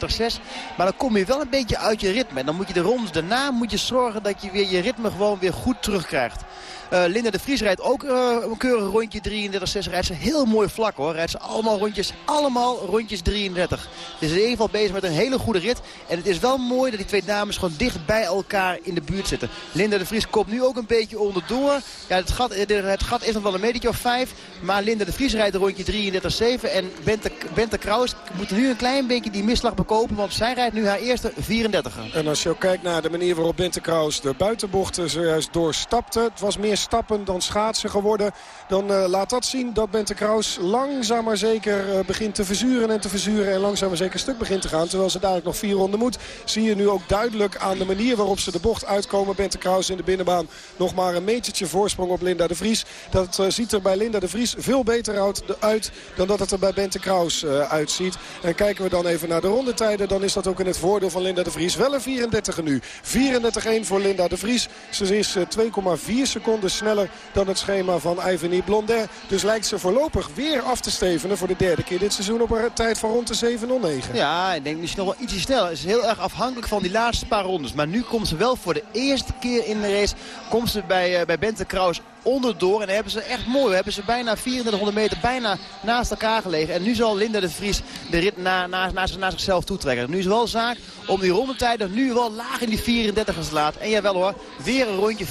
Maar dan kom je wel een beetje uit je ritme. En dan moet je de rondes daarna moet je zorgen dat je weer je ritme gewoon weer goed terugkrijgt. Uh, Linda de Vries rijdt ook uh, een keurig rondje 33-6. Rijdt ze heel mooi vlak hoor. Rijdt ze allemaal rondjes, allemaal rondjes 33. Dus in ieder geval bezig met een hele goede rit. En het is wel mooi dat die twee dames gewoon dicht bij elkaar in de buurt zitten. Linda de Vries komt nu ook een beetje onderdoor. Ja, het, gat, het gat is nog wel een metertje of vijf. Maar Linda de Vries rijdt een rondje 33-7. En Bente, Bente Kraus moet nu een klein beetje die misslag bekopen. Want zij rijdt nu haar eerste 34 En als je ook kijkt naar de manier waarop Bente Kraus de buitenbochten zojuist doorstapte. Het was meer stappen dan schaatsen geworden. Dan uh, laat dat zien dat Bente Kraus langzaam maar zeker uh, begint te verzuren en te verzuren. En langzaam maar zeker stuk begint te gaan. Terwijl ze dadelijk nog vier ronden moet. Zie je nu ook duidelijk aan de manier waarop ze de bocht uitkomen. Bente Kraus in de binnenbaan nog maar een metertje voorsprong op Linda de Vries. Dat uh, ziet er bij Linda de Vries veel beter uit, dan dat het er bij Bente Kraus uitziet. En kijken we dan even naar de rondetijden. Dan is dat ook in het voordeel van Linda de Vries. Wel een 34 nu. 34-1 voor Linda de Vries. Ze is 2,4 seconden sneller dan het schema van Ivonie Blondet. Dus lijkt ze voorlopig weer af te stevenen voor de derde keer dit seizoen op een tijd van rond de 7.09. Ja, ik denk misschien nog wel ietsje sneller. Het is heel erg afhankelijk van die laatste paar rondes. Maar nu komt ze wel voor de eerste keer in de race komt ze bij, uh, bij Bente Kraus onderdoor. En dan hebben ze echt mooi. We hebben ze bijna 3400 meter bijna naast elkaar gelegen. En nu zal Linda de Vries de rit na, na, na, naar zichzelf toetrekken. Nu is wel zaak om die rondetijden nu wel laag in die 34 te laten. En jawel hoor, weer een rondje 34-1.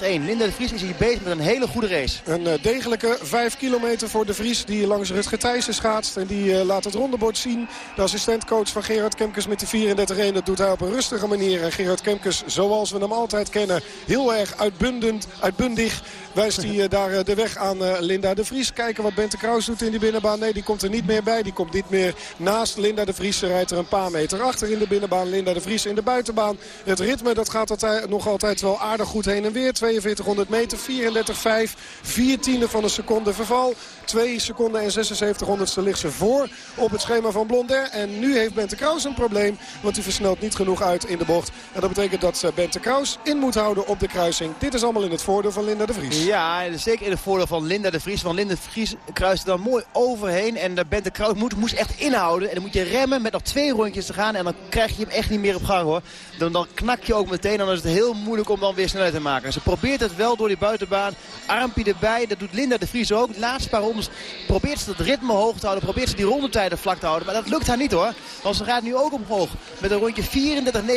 Linda de Vries is hier bezig met een hele goede race. Een uh, degelijke 5 kilometer voor de Vries die langs het Getijsen schaatst. En die uh, laat het rondebord zien. De assistentcoach van Gerard Kemkes met die 34-1. Dat doet hij op een rustige manier. En Gerard Kemkes, zoals we hem altijd kennen, heel erg uitbundend, uitbundig wijst hij uh, daar uh, de weg aan uh, Linda de Vries. Kijken wat Bente Kraus doet in die binnenbaan. Nee, die komt er niet meer bij. Die komt niet meer naast Linda de Vries. Ze rijdt er een paar meter achter in de binnenbaan. Linda de Vries in de buitenbaan. Het ritme dat gaat altijd, nog altijd wel aardig goed heen en weer. 4200 meter, 34,5. 4 tiende van een seconde verval. 2 seconden en 76 honderdste ligt ze voor op het schema van Blondet. En nu heeft Bente Kraus een probleem. Want die versnelt niet genoeg uit in de bocht. En dat betekent dat Bente Kraus in moet houden op de kruising. Dit is allemaal in het voordeel van Linda de Vries. Ja, zeker in het voordeel van Linda de Vries. Want Linda de Vries kruist er dan mooi overheen. En de Bente Kraus moet, moest echt inhouden. En dan moet je remmen met nog twee rondjes te gaan. En dan krijg je hem echt niet meer op gang hoor. Dan, dan knak je ook meteen. Dan is het heel moeilijk om dan weer snelheid te maken. Ze probeert het wel door die buitenbaan. Armpje erbij. Dat doet Linda de Vries ook. De laatste paar rondes probeert ze het ritme hoog te houden. Probeert ze die rondetijden vlak te houden. Maar dat lukt haar niet hoor. Want ze gaat nu ook omhoog. Met een rondje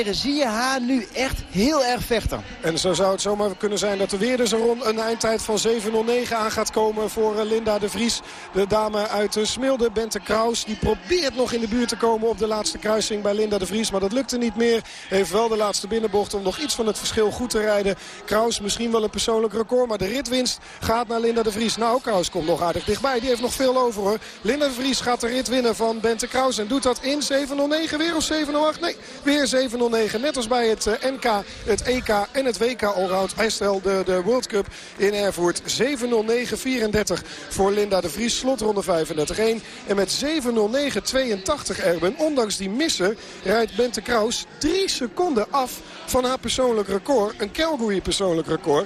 34-9 zie je haar nu echt heel erg vechten. En zo zou het zomaar kunnen zijn dat er weer dus een, rond, een eindtijd van 7.09 aan gaat komen voor eh, Linda de Vries. De dame uit eh, Smilde, Bente Kraus. Die probeert nog in de buurt te komen op de laatste kruising bij Linda de Vries. Maar dat lukte niet meer. Heeft wel de laatste binnenbocht om nog iets van het verschil goed te rijden. Kraus misschien wel een persoonlijk record. Maar de ritwinst gaat naar Linda de Vries. Nou, Kraus komt nog aardig dichtbij. Die heeft nog veel over hoor. Linda de Vries gaat de rit winnen van Bente Kraus. En doet dat in 7.09 weer of 7.08? Nee, weer 7.09. Net als bij het eh, NK, het EK en het WK Allround. Hij stelt de, de World Cup in Erfurt. 7.09.34 voor Linda de Vries. Slotronde 35-1. En met 7.09.82 Erben, ondanks die missen, rijdt Bente Kraus drie seconden af van haar persoonlijk record. Een Calgary persoonlijk record.